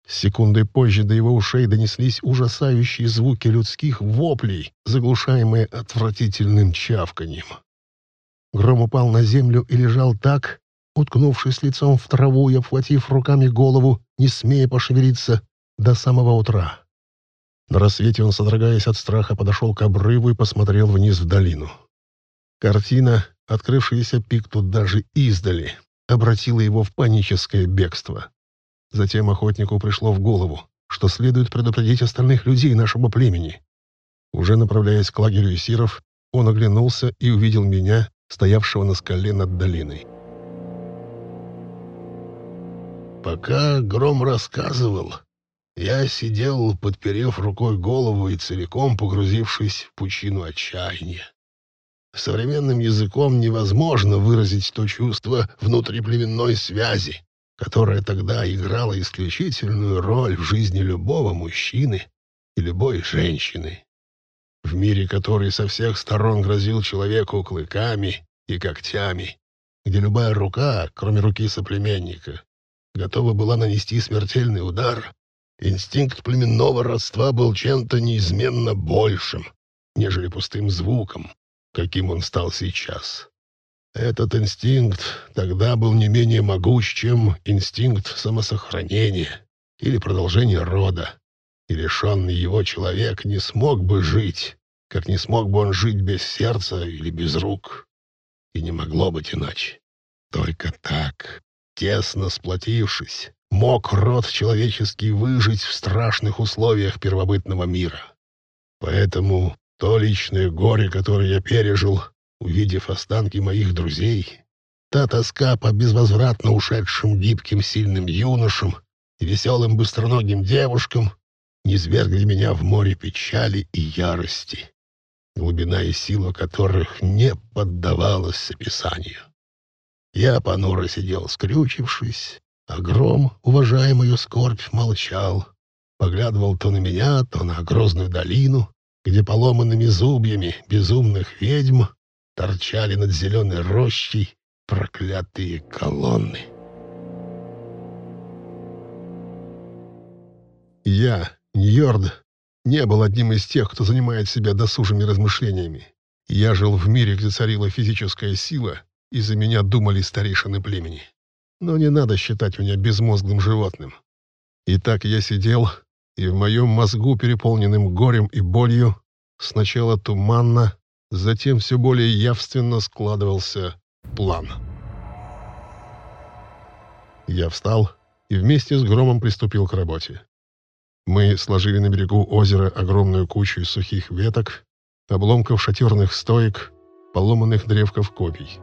Секундой позже до его ушей донеслись ужасающие звуки людских воплей, заглушаемые отвратительным чавканьем. Гром упал на землю и лежал так, уткнувшись лицом в траву и обхватив руками голову, не смея пошевелиться до самого утра. На рассвете он, содрогаясь от страха, подошел к обрыву и посмотрел вниз в долину. Картина, открывшаяся Пикту даже издали, обратила его в паническое бегство. Затем охотнику пришло в голову, что следует предупредить остальных людей нашего племени. Уже направляясь к лагерю эсиров, он оглянулся и увидел меня, стоявшего на скале над долиной. Пока Гром рассказывал, я сидел, подперев рукой голову и целиком погрузившись в пучину отчаяния. Современным языком невозможно выразить то чувство внутриплеменной связи, которое тогда играло исключительную роль в жизни любого мужчины и любой женщины. В мире, который со всех сторон грозил человеку клыками и когтями, где любая рука, кроме руки соплеменника, готова была нанести смертельный удар, инстинкт племенного родства был чем-то неизменно большим, нежели пустым звуком, каким он стал сейчас. Этот инстинкт тогда был не менее могуч, чем инстинкт самосохранения или продолжения рода, и лишенный его человек не смог бы жить, как не смог бы он жить без сердца или без рук. И не могло быть иначе. Только так, тесно сплотившись, мог род человеческий выжить в страшных условиях первобытного мира. Поэтому то личное горе, которое я пережил, увидев останки моих друзей, та тоска по безвозвратно ушедшим гибким сильным юношам и веселым быстроногим девушкам, низвергли меня в море печали и ярости, глубина и сила которых не поддавалась описанию. Я понуро сидел, скрючившись, а гром, уважая скорбь, молчал, поглядывал то на меня, то на грозную долину, где поломанными зубьями безумных ведьм торчали над зеленой рощей проклятые колонны. Я, Ньорд, не был одним из тех, кто занимает себя досужими размышлениями. Я жил в мире, где царила физическая сила, и за меня думали старейшины племени. Но не надо считать меня безмозглым животным. Итак, я сидел и в моем мозгу, переполненным горем и болью, сначала туманно, затем все более явственно складывался план. Я встал и вместе с Громом приступил к работе. Мы сложили на берегу озера огромную кучу сухих веток, обломков шатерных стоек, поломанных древков копий.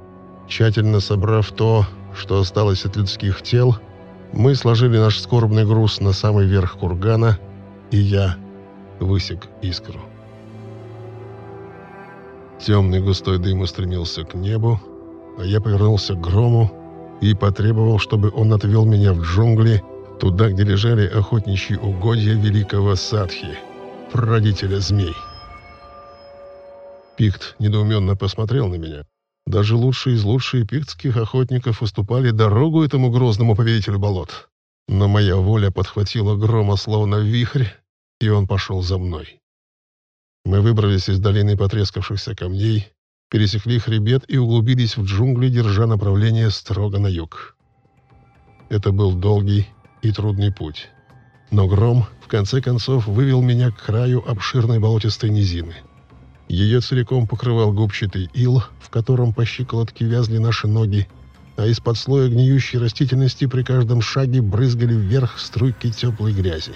Тщательно собрав то, что осталось от людских тел, мы сложили наш скорбный груз на самый верх кургана, и я высек искру. Темный густой дым устремился к небу, а я повернулся к грому и потребовал, чтобы он отвел меня в джунгли, туда, где лежали охотничьи угодья великого Садхи, прародителя змей. Пикт недоуменно посмотрел на меня. Даже лучшие из лучших пиктских охотников уступали дорогу этому грозному повелителю болот. Но моя воля подхватила грома словно вихрь, и он пошел за мной. Мы выбрались из долины потрескавшихся камней, пересекли хребет и углубились в джунгли, держа направление строго на юг. Это был долгий и трудный путь. Но гром, в конце концов, вывел меня к краю обширной болотистой низины — ее целиком покрывал губчатый ил, в котором по щиколотке вязли наши ноги, а из-под слоя гниющей растительности при каждом шаге брызгали вверх струйки теплой грязи.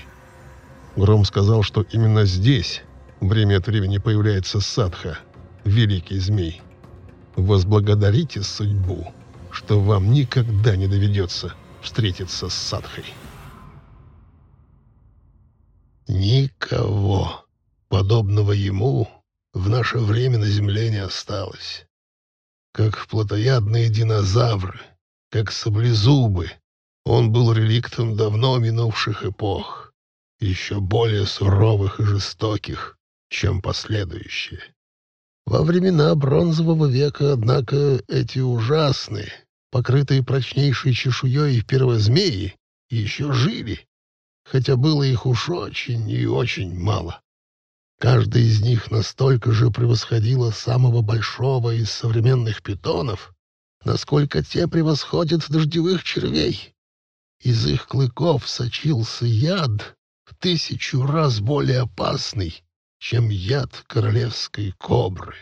Гром сказал, что именно здесь время от времени появляется Садха, великий змей. Возблагодарите судьбу, что вам никогда не доведется встретиться с Садхой. Никого подобного ему в наше время на Земле не осталось. Как плотоядные динозавры, как саблезубы, он был реликтом давно минувших эпох, еще более суровых и жестоких, чем последующие. Во времена Бронзового века, однако, эти ужасные, покрытые прочнейшей чешуей первозмеи, еще жили, хотя было их уж очень и очень мало. Каждая из них настолько же превосходила самого большого из современных питонов, насколько те превосходят дождевых червей. Из их клыков сочился яд, в тысячу раз более опасный, чем яд королевской кобры.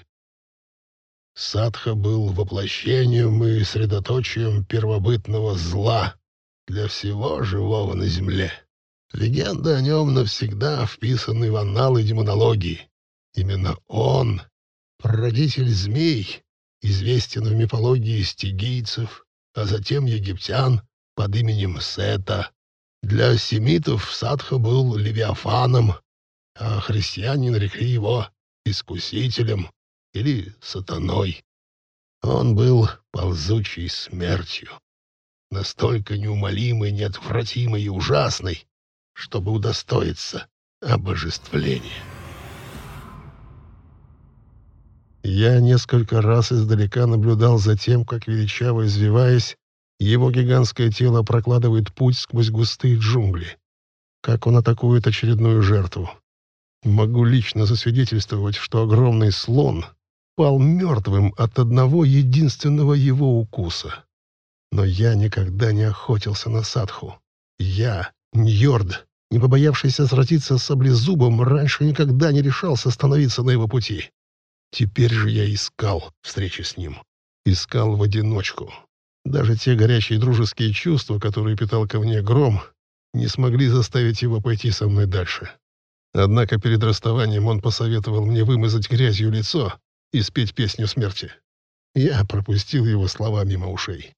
Садха был воплощением и средоточием первобытного зла для всего живого на земле. Легенда о нем навсегда вписаны в анналы демонологии. Именно он, прародитель змей, известен в мифологии стигийцев, а затем египтян под именем Сета. Для семитов Садха был Левиафаном, а христиане нарекли его Искусителем или Сатаной. Он был ползучей смертью, настолько неумолимой, неотвратимой и ужасной, чтобы удостоиться обожествления. Я несколько раз издалека наблюдал за тем, как величаво извиваясь, его гигантское тело прокладывает путь сквозь густые джунгли. Как он атакует очередную жертву. Могу лично засвидетельствовать, что огромный слон пал мертвым от одного единственного его укуса. Но я никогда не охотился на садху. Я, Ньорд, не побоявшийся сразиться с саблезубом, раньше никогда не решался становиться на его пути. Теперь же я искал встречи с ним. Искал в одиночку. Даже те горячие дружеские чувства, которые питал ко мне гром, не смогли заставить его пойти со мной дальше. Однако перед расставанием он посоветовал мне вымазать грязью лицо и спеть песню смерти. Я пропустил его слова мимо ушей.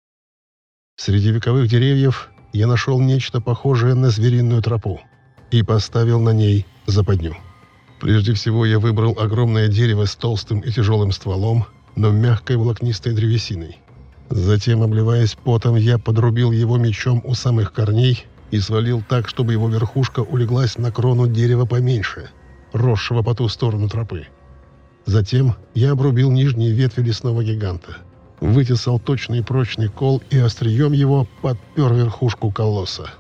Среди вековых деревьев я нашел нечто похожее на звериную тропу и поставил на ней западню. Прежде всего я выбрал огромное дерево с толстым и тяжелым стволом, но мягкой волокнистой древесиной. Затем, обливаясь потом, я подрубил его мечом у самых корней и свалил так, чтобы его верхушка улеглась на крону дерева поменьше, росшего по ту сторону тропы. Затем я обрубил нижние ветви лесного гиганта, вытесал точный прочный кол и острием его подпер верхушку колосса.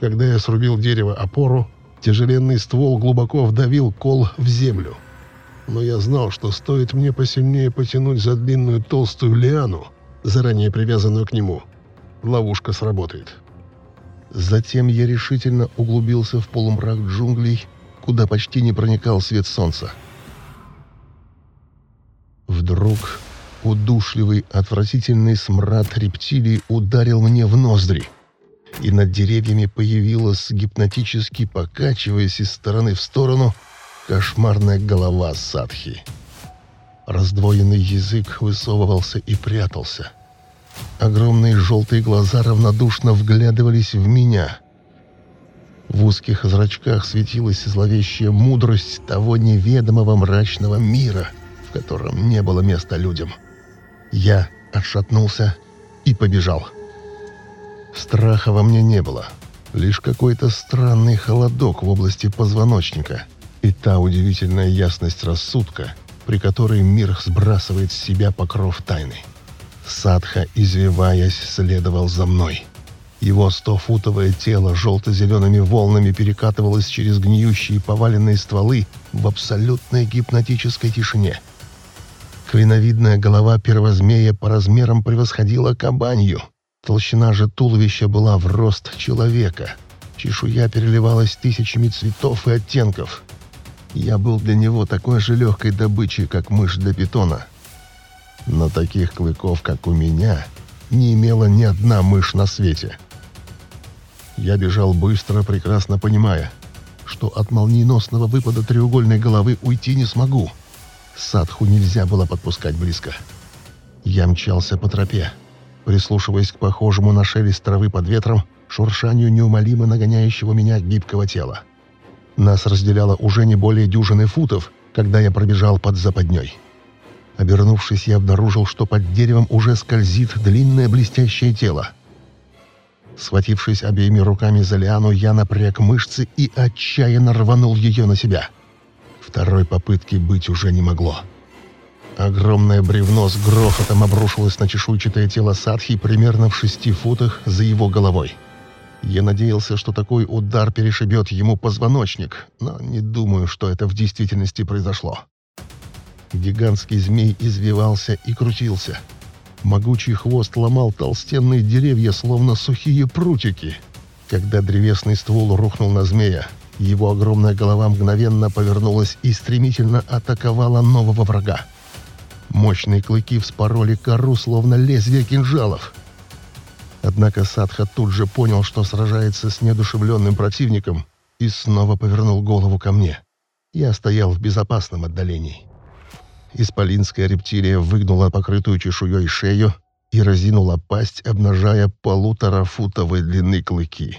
Когда я срубил дерево опору, тяжеленный ствол глубоко вдавил кол в землю. Но я знал, что стоит мне посильнее потянуть за длинную толстую лиану, заранее привязанную к нему, ловушка сработает. Затем я решительно углубился в полумрак джунглей, куда почти не проникал свет солнца. Вдруг удушливый, отвратительный смрад рептилий ударил мне в ноздри, и над деревьями появилась, гипнотически покачиваясь из стороны в сторону, кошмарная голова садхи. Раздвоенный язык высовывался и прятался. Огромные желтые глаза равнодушно вглядывались в меня. В узких зрачках светилась зловещая мудрость того неведомого мрачного мира, в котором не было места людям. Я отшатнулся и побежал. Страха во мне не было, лишь какой-то странный холодок в области позвоночника и та удивительная ясность рассудка, при которой мир сбрасывает с себя покров тайны. Садха, извиваясь, следовал за мной. Его стофутовое тело желто-зелеными волнами перекатывалось через гниющие поваленные стволы в абсолютной гипнотической тишине. Клиновидная голова первозмея по размерам превосходила кабанью. Толщина же туловища была в рост человека. Чешуя переливалась тысячами цветов и оттенков. Я был для него такой же легкой добычей, как мышь для питона. Но таких клыков, как у меня, не имела ни одна мышь на свете. Я бежал быстро, прекрасно понимая, что от молниеносного выпада треугольной головы уйти не смогу. Садху нельзя было подпускать близко. Я мчался по тропе, прислушиваясь к похожему на шелест травы под ветром, шуршанию неумолимо нагоняющего меня гибкого тела. Нас разделяло уже не более дюжины футов, когда я пробежал под западней. Обернувшись, я обнаружил, что под деревом уже скользит длинное блестящее тело. Схватившись обеими руками за лиану, я напряг мышцы и отчаянно рванул ее на себя. Второй попытки быть уже не могло. Огромное бревно с грохотом обрушилось на чешуйчатое тело Садхи примерно в шести футах за его головой. Я надеялся, что такой удар перешибет ему позвоночник, но не думаю, что это в действительности произошло. Гигантский змей извивался и крутился. Могучий хвост ломал толстенные деревья, словно сухие прутики. Когда древесный ствол рухнул на змея, его огромная голова мгновенно повернулась и стремительно атаковала нового врага. Мощные клыки вспороли кору, словно лезвие кинжалов. Однако Садха тут же понял, что сражается с неодушевленным противником, и снова повернул голову ко мне. Я стоял в безопасном отдалении. Исполинская рептилия выгнула покрытую чешуей шею и разинула пасть, обнажая полуторафутовой длины клыки.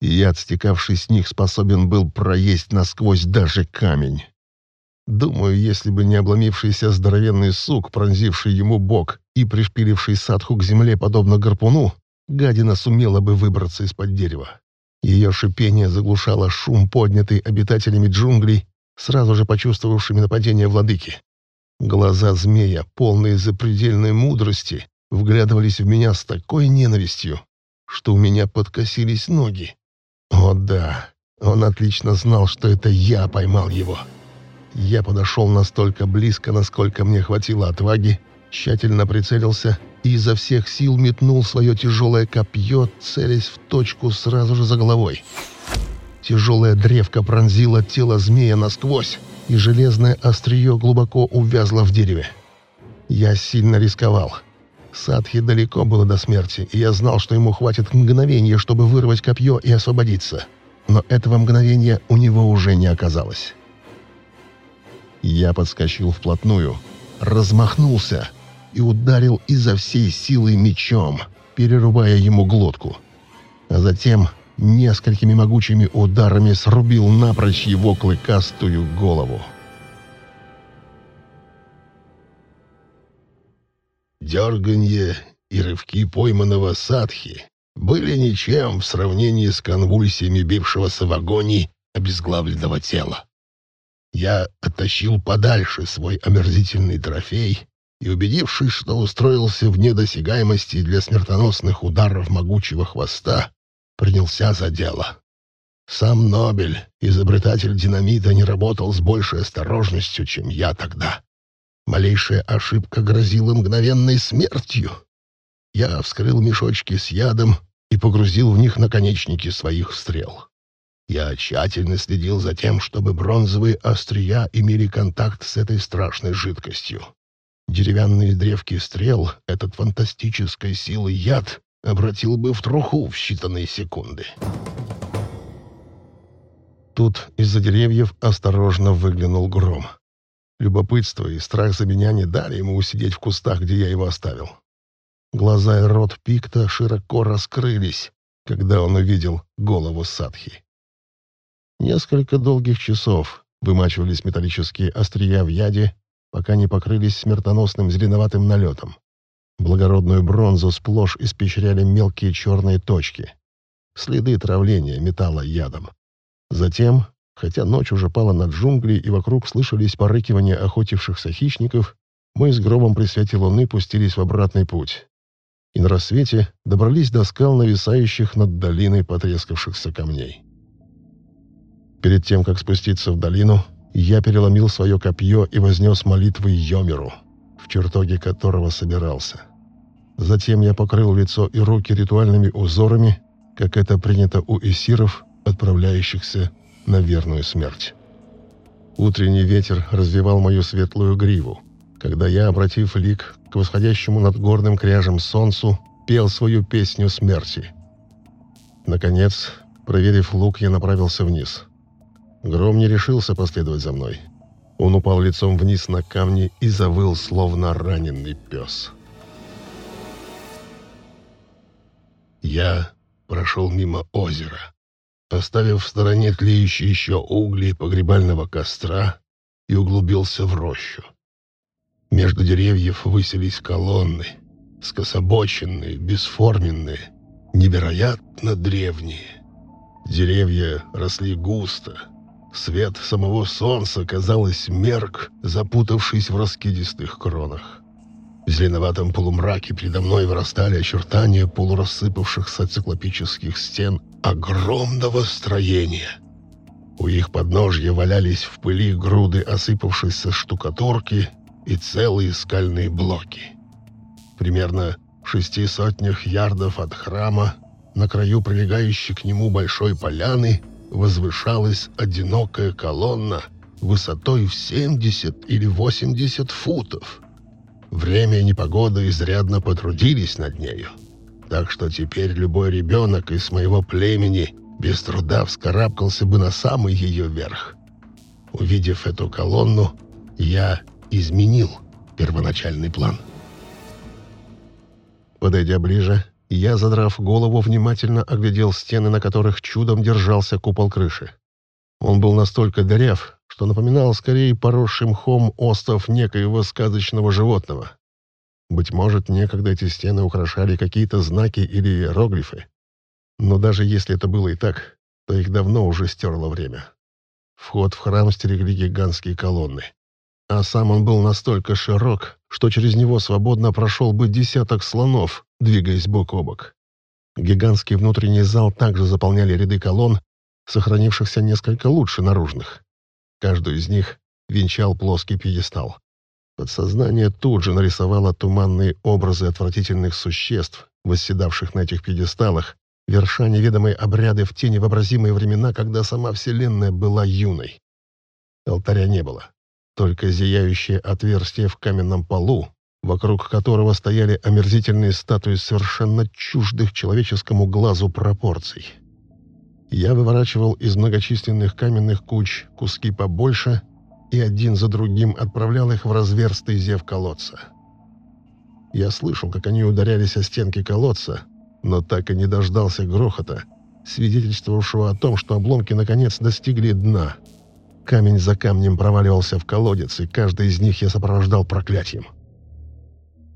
И яд, стекавший с них, способен был проесть насквозь даже камень. Думаю, если бы не обломившийся здоровенный сук, пронзивший ему бок и пришпиливший садху к земле, подобно гарпуну, гадина сумела бы выбраться из-под дерева. Ее шипение заглушало шум, поднятый обитателями джунглей, сразу же почувствовавшими нападение владыки. Глаза змея, полные запредельной мудрости, вглядывались в меня с такой ненавистью, что у меня подкосились ноги. О да, он отлично знал, что это я поймал его. Я подошел настолько близко, насколько мне хватило отваги, тщательно прицелился и изо всех сил метнул свое тяжелое копье, целясь в точку сразу же за головой. Тяжелая древка пронзила тело змея насквозь, и железное острие глубоко увязло в дереве. Я сильно рисковал. Садхи далеко было до смерти, и я знал, что ему хватит мгновения, чтобы вырвать копье и освободиться. Но этого мгновения у него уже не оказалось. Я подскочил вплотную, размахнулся и ударил изо всей силы мечом, перерубая ему глотку. А затем несколькими могучими ударами срубил напрочь его клыкастую голову. Дерганье и рывки пойманного садхи были ничем в сравнении с конвульсиями бившегося в агонии обезглавленного тела. Я оттащил подальше свой омерзительный трофей и, убедившись, что устроился в недосягаемости для смертоносных ударов могучего хвоста, принялся за дело. Сам Нобель, изобретатель динамита, не работал с большей осторожностью, чем я тогда. Малейшая ошибка грозила мгновенной смертью. Я вскрыл мешочки с ядом и погрузил в них наконечники своих стрел. Я тщательно следил за тем, чтобы бронзовые острия имели контакт с этой страшной жидкостью. Деревянные древки стрел, этот фантастической силы яд, обратил бы в труху в считанные секунды. Тут из-за деревьев осторожно выглянул гром. Любопытство и страх за меня не дали ему усидеть в кустах, где я его оставил. Глаза и рот Пикта широко раскрылись, когда он увидел голову Садхи. Несколько долгих часов вымачивались металлические острия в яде, пока не покрылись смертоносным зеленоватым налетом. Благородную бронзу сплошь испещряли мелкие черные точки. Следы травления металла ядом. Затем, хотя ночь уже пала над джунгли и вокруг слышались порыкивания охотившихся хищников, мы с громом при свете луны пустились в обратный путь. И на рассвете добрались до скал, нависающих над долиной потрескавшихся камней. Перед тем, как спуститься в долину, я переломил свое копье и вознес молитвы Йомеру — в чертоге которого собирался. Затем я покрыл лицо и руки ритуальными узорами, как это принято у эсиров, отправляющихся на верную смерть. Утренний ветер развивал мою светлую гриву, когда я, обратив лик к восходящему над горным кряжем солнцу, пел свою песню смерти. Наконец, проверив лук, я направился вниз. Гром не решился последовать за мной — он упал лицом вниз на камни и завыл, словно раненый пес. Я прошел мимо озера, оставив в стороне тлеющие еще угли погребального костра и углубился в рощу. Между деревьев высились колонны, скособоченные, бесформенные, невероятно древние. Деревья росли густо, Свет самого солнца, казалось, мерк, запутавшись в раскидистых кронах. В зеленоватом полумраке передо мной вырастали очертания полурассыпавшихся циклопических стен огромного строения. У их подножья валялись в пыли груды осыпавшейся штукатурки и целые скальные блоки. Примерно в шести сотнях ярдов от храма на краю прилегающей к нему большой поляны возвышалась одинокая колонна высотой в 70 или 80 футов. Время и непогода изрядно потрудились над нею, так что теперь любой ребенок из моего племени без труда вскарабкался бы на самый ее верх. Увидев эту колонну, я изменил первоначальный план. Подойдя ближе, я, задрав голову, внимательно оглядел стены, на которых чудом держался купол крыши. Он был настолько дыряв, что напоминал скорее поросший мхом остов некоего сказочного животного. Быть может, некогда эти стены украшали какие-то знаки или иероглифы. Но даже если это было и так, то их давно уже стерло время. Вход в храм стерегли гигантские колонны а сам он был настолько широк, что через него свободно прошел бы десяток слонов, двигаясь бок о бок. Гигантский внутренний зал также заполняли ряды колонн, сохранившихся несколько лучше наружных. Каждую из них венчал плоский пьедестал. Подсознание тут же нарисовало туманные образы отвратительных существ, восседавших на этих пьедесталах, верша неведомые обряды в те невообразимые времена, когда сама Вселенная была юной. Алтаря не было только зияющее отверстие в каменном полу, вокруг которого стояли омерзительные статуи совершенно чуждых человеческому глазу пропорций. Я выворачивал из многочисленных каменных куч куски побольше и один за другим отправлял их в разверстый зев колодца. Я слышал, как они ударялись о стенки колодца, но так и не дождался грохота, свидетельствовавшего о том, что обломки наконец достигли дна — Камень за камнем проваливался в колодец, и каждый из них я сопровождал проклятием.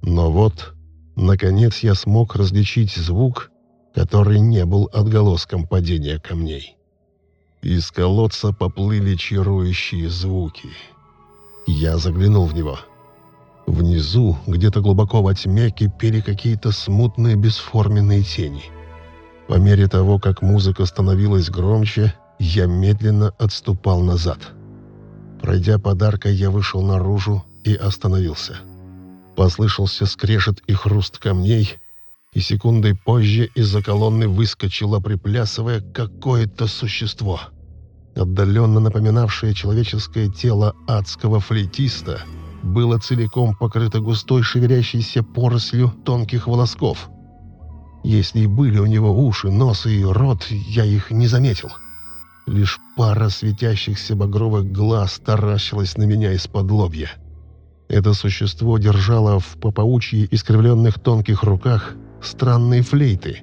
Но вот, наконец, я смог различить звук, который не был отголоском падения камней. Из колодца поплыли чарующие звуки. Я заглянул в него. Внизу, где-то глубоко во тьме, кипели какие-то смутные бесформенные тени. По мере того, как музыка становилась громче, я медленно отступал назад. Пройдя подарка, я вышел наружу и остановился. Послышался скрежет и хруст камней, и секундой позже из-за колонны выскочило, приплясывая, какое-то существо. Отдаленно напоминавшее человеческое тело адского флейтиста, было целиком покрыто густой шевелящейся порослью тонких волосков. Если и были у него уши, нос и рот, я их не заметил. — Лишь пара светящихся багровых глаз таращилась на меня из-под лобья. Это существо держало в попаучьи искривленных тонких руках странные флейты,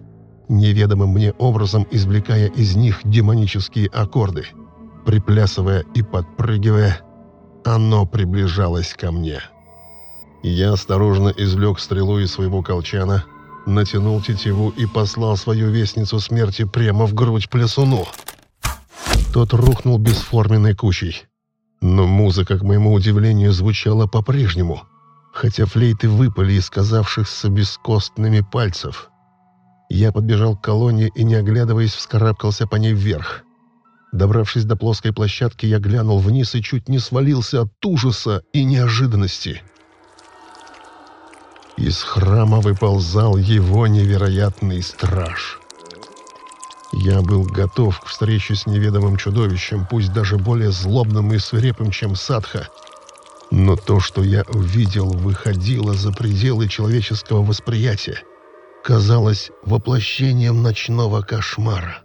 неведомым мне образом извлекая из них демонические аккорды. Приплясывая и подпрыгивая, оно приближалось ко мне. Я осторожно извлек стрелу из своего колчана, натянул тетиву и послал свою вестницу смерти прямо в грудь плясуну. Тот рухнул бесформенной кучей. Но музыка, к моему удивлению, звучала по-прежнему, хотя флейты выпали из казавшихся бескостными пальцев. Я подбежал к колонне и, не оглядываясь, вскарабкался по ней вверх. Добравшись до плоской площадки, я глянул вниз и чуть не свалился от ужаса и неожиданности. Из храма выползал его невероятный страж — я был готов к встрече с неведомым чудовищем, пусть даже более злобным и свирепым, чем Садха. Но то, что я увидел, выходило за пределы человеческого восприятия. Казалось воплощением ночного кошмара.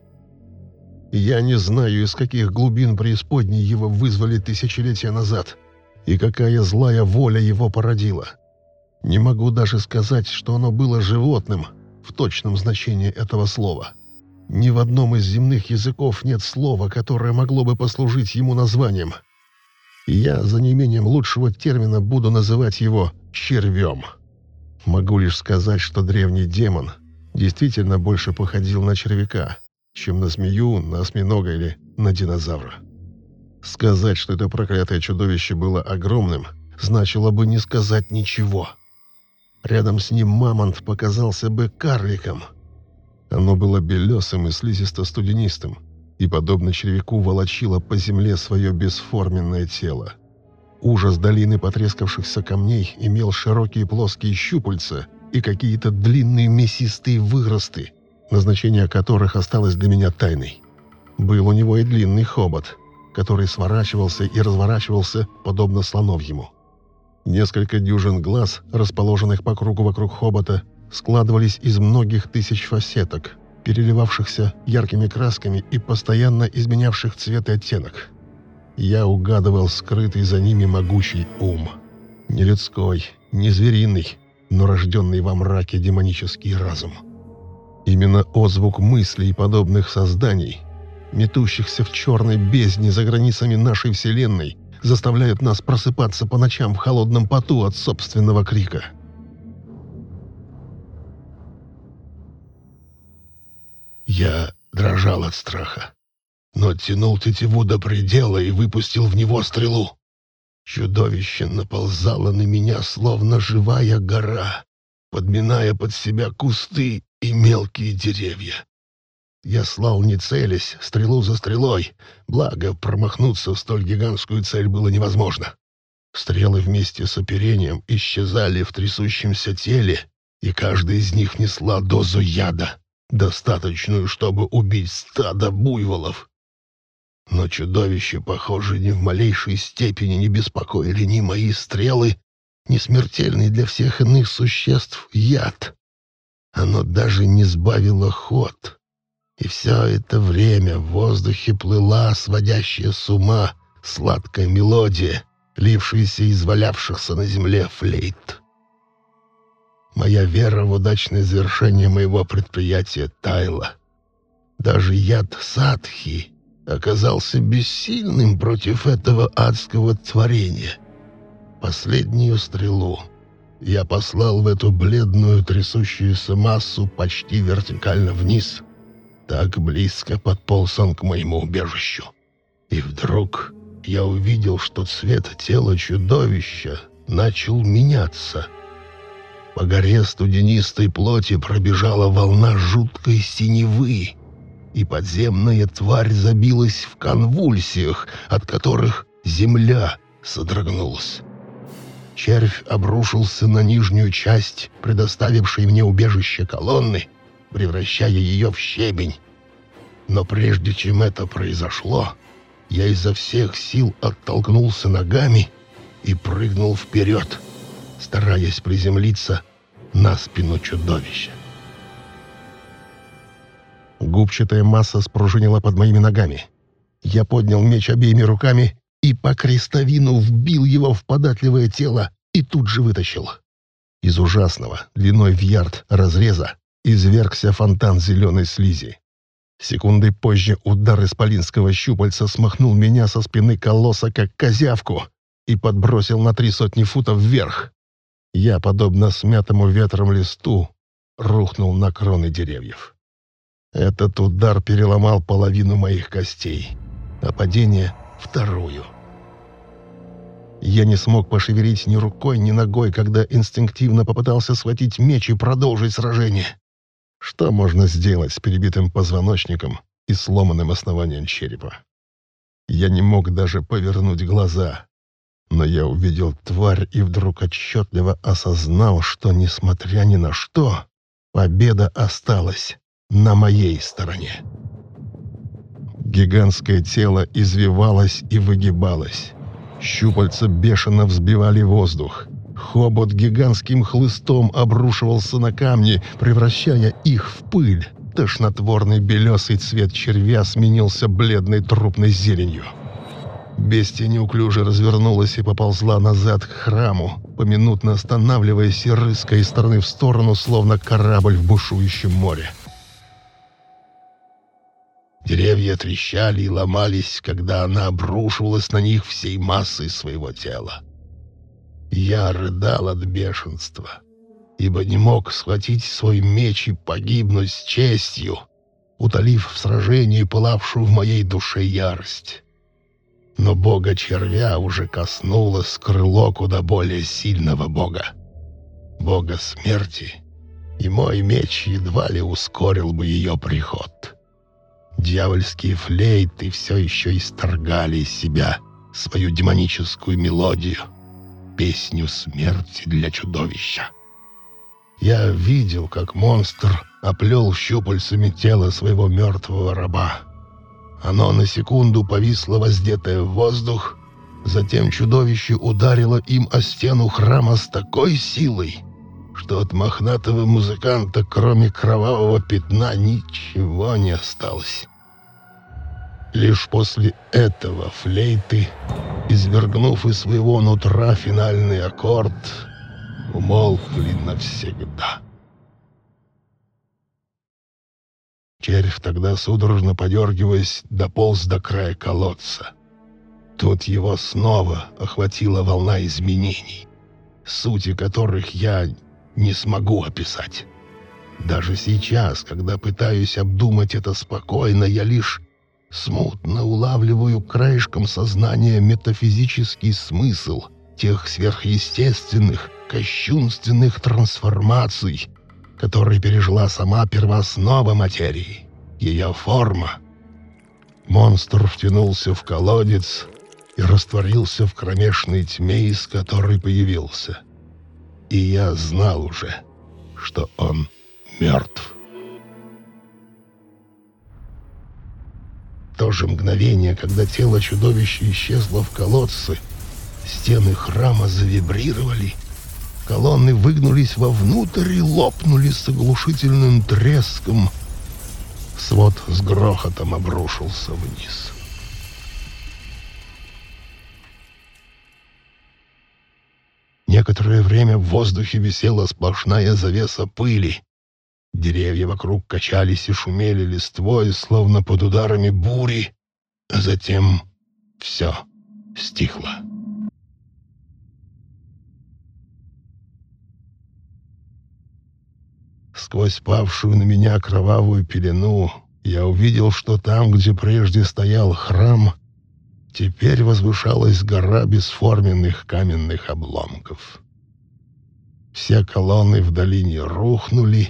Я не знаю, из каких глубин преисподней его вызвали тысячелетия назад, и какая злая воля его породила. Не могу даже сказать, что оно было животным в точном значении этого слова. Ни в одном из земных языков нет слова, которое могло бы послужить ему названием. Я, за неимением лучшего термина, буду называть его «червем». Могу лишь сказать, что древний демон действительно больше походил на червяка, чем на змею, на осьминога или на динозавра. Сказать, что это проклятое чудовище было огромным, значило бы не сказать ничего. Рядом с ним мамонт показался бы карликом — оно было белесым и слизисто-студенистым, и, подобно червяку, волочило по земле свое бесформенное тело. Ужас долины потрескавшихся камней имел широкие плоские щупальца и какие-то длинные мясистые выросты, назначение которых осталось для меня тайной. Был у него и длинный хобот, который сворачивался и разворачивался, подобно слоновьему. Несколько дюжин глаз, расположенных по кругу вокруг хобота, складывались из многих тысяч фасеток, переливавшихся яркими красками и постоянно изменявших цвет и оттенок. Я угадывал скрытый за ними могучий ум. Не людской, не звериный, но рожденный во мраке демонический разум. Именно отзвук мыслей подобных созданий, метущихся в черной бездне за границами нашей Вселенной, заставляют нас просыпаться по ночам в холодном поту от собственного крика. Я дрожал от страха, но оттянул тетиву до предела и выпустил в него стрелу. Чудовище наползало на меня, словно живая гора, подминая под себя кусты и мелкие деревья. Я слал не целясь, стрелу за стрелой, благо промахнуться в столь гигантскую цель было невозможно. Стрелы вместе с оперением исчезали в трясущемся теле, и каждая из них несла дозу яда, достаточную, чтобы убить стадо буйволов. Но чудовище, похоже, ни в малейшей степени не беспокоили ни мои стрелы, ни смертельный для всех иных существ яд. Оно даже не сбавило ход. И все это время в воздухе плыла сводящая с ума сладкая мелодия, лившаяся из валявшихся на земле флейт. Моя вера в удачное завершение моего предприятия таяла. Даже яд садхи оказался бессильным против этого адского творения. Последнюю стрелу я послал в эту бледную трясущуюся массу почти вертикально вниз. Так близко подполз он к моему убежищу. И вдруг я увидел, что цвет тела чудовища начал меняться. По горе студенистой плоти пробежала волна жуткой синевы, и подземная тварь забилась в конвульсиях, от которых земля содрогнулась. Червь обрушился на нижнюю часть, предоставившей мне убежище колонны, превращая ее в щебень. Но прежде чем это произошло, я изо всех сил оттолкнулся ногами и прыгнул вперед, стараясь приземлиться на спину чудовища. Губчатая масса спружинила под моими ногами. Я поднял меч обеими руками и по крестовину вбил его в податливое тело и тут же вытащил. Из ужасного, длиной в ярд, разреза извергся фонтан зеленой слизи. Секунды позже удар исполинского щупальца смахнул меня со спины колосса, как козявку, и подбросил на три сотни футов вверх. Я, подобно смятому ветром листу, рухнул на кроны деревьев. Этот удар переломал половину моих костей, а падение — вторую. Я не смог пошевелить ни рукой, ни ногой, когда инстинктивно попытался схватить меч и продолжить сражение. Что можно сделать с перебитым позвоночником и сломанным основанием черепа? Я не мог даже повернуть глаза, но я увидел тварь и вдруг отчетливо осознал, что, несмотря ни на что, победа осталась на моей стороне. Гигантское тело извивалось и выгибалось. Щупальца бешено взбивали воздух. Хобот гигантским хлыстом обрушивался на камни, превращая их в пыль. Тошнотворный белесый цвет червя сменился бледной трупной зеленью. Бестия неуклюже развернулась и поползла назад к храму, поминутно останавливаясь и рыская из стороны в сторону, словно корабль в бушующем море. Деревья трещали и ломались, когда она обрушивалась на них всей массой своего тела. Я рыдал от бешенства, ибо не мог схватить свой меч и погибнуть с честью, утолив в сражении пылавшую в моей душе ярость. Но бога червя уже коснулось крыло куда более сильного бога. Бога смерти, и мой меч едва ли ускорил бы ее приход. Дьявольские флейты все еще исторгали из себя свою демоническую мелодию, песню смерти для чудовища. Я видел, как монстр оплел щупальцами тело своего мертвого раба. Оно на секунду повисло воздетое в воздух, затем чудовище ударило им о стену храма с такой силой, что от мохнатого музыканта, кроме кровавого пятна, ничего не осталось. Лишь после этого флейты, извергнув из своего нутра финальный аккорд, умолкли навсегда. Червь тогда, судорожно подергиваясь, дополз до края колодца. Тут его снова охватила волна изменений, сути которых я не смогу описать. Даже сейчас, когда пытаюсь обдумать это спокойно, я лишь смутно улавливаю краешком сознания метафизический смысл тех сверхъестественных, кощунственных трансформаций, которые пережила сама первооснова материи, ее форма. Монстр втянулся в колодец и растворился в кромешной тьме, из которой появился. И я знал уже, что он мертв. То же мгновение, когда тело чудовища исчезло в колодце, стены храма завибрировали — Колонны выгнулись вовнутрь и лопнули с оглушительным треском. Свод с грохотом обрушился вниз. Некоторое время в воздухе висела сплошная завеса пыли. Деревья вокруг качались и шумели листвой, словно под ударами бури, а затем все стихло. Сквозь павшую на меня кровавую пелену я увидел, что там, где прежде стоял храм, теперь возвышалась гора бесформенных каменных обломков. Все колонны в долине рухнули,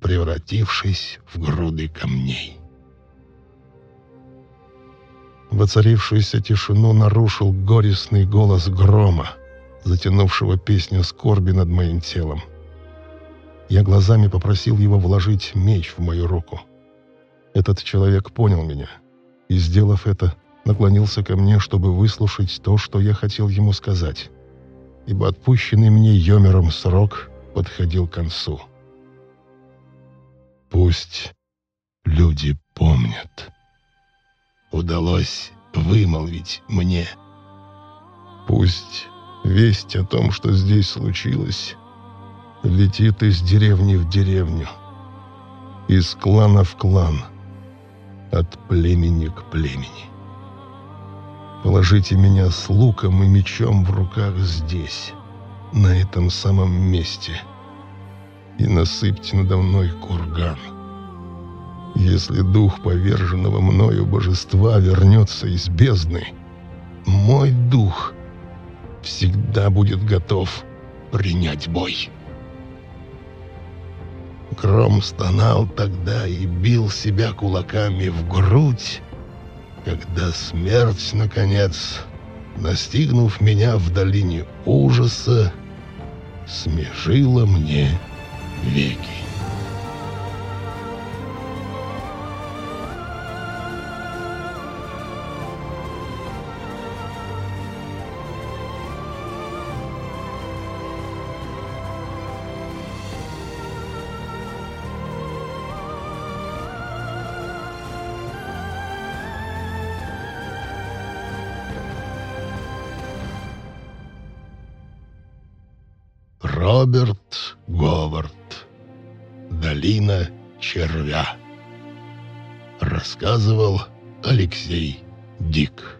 превратившись в груды камней. Воцарившуюся тишину нарушил горестный голос грома, затянувшего песню скорби над моим телом. Я глазами попросил его вложить меч в мою руку. Этот человек понял меня и, сделав это, наклонился ко мне, чтобы выслушать то, что я хотел ему сказать, ибо отпущенный мне Йомером срок подходил к концу. «Пусть люди помнят. Удалось вымолвить мне. Пусть весть о том, что здесь случилось, летит из деревни в деревню, из клана в клан, от племени к племени. Положите меня с луком и мечом в руках здесь, на этом самом месте, и насыпьте надо мной курган. Если дух поверженного мною божества вернется из бездны, мой дух всегда будет готов принять бой». Гром стонал тогда и бил себя кулаками в грудь, когда смерть, наконец, настигнув меня в долине ужаса, смежила мне веки. Роберт Говард. Долина червя. Рассказывал Алексей Дик.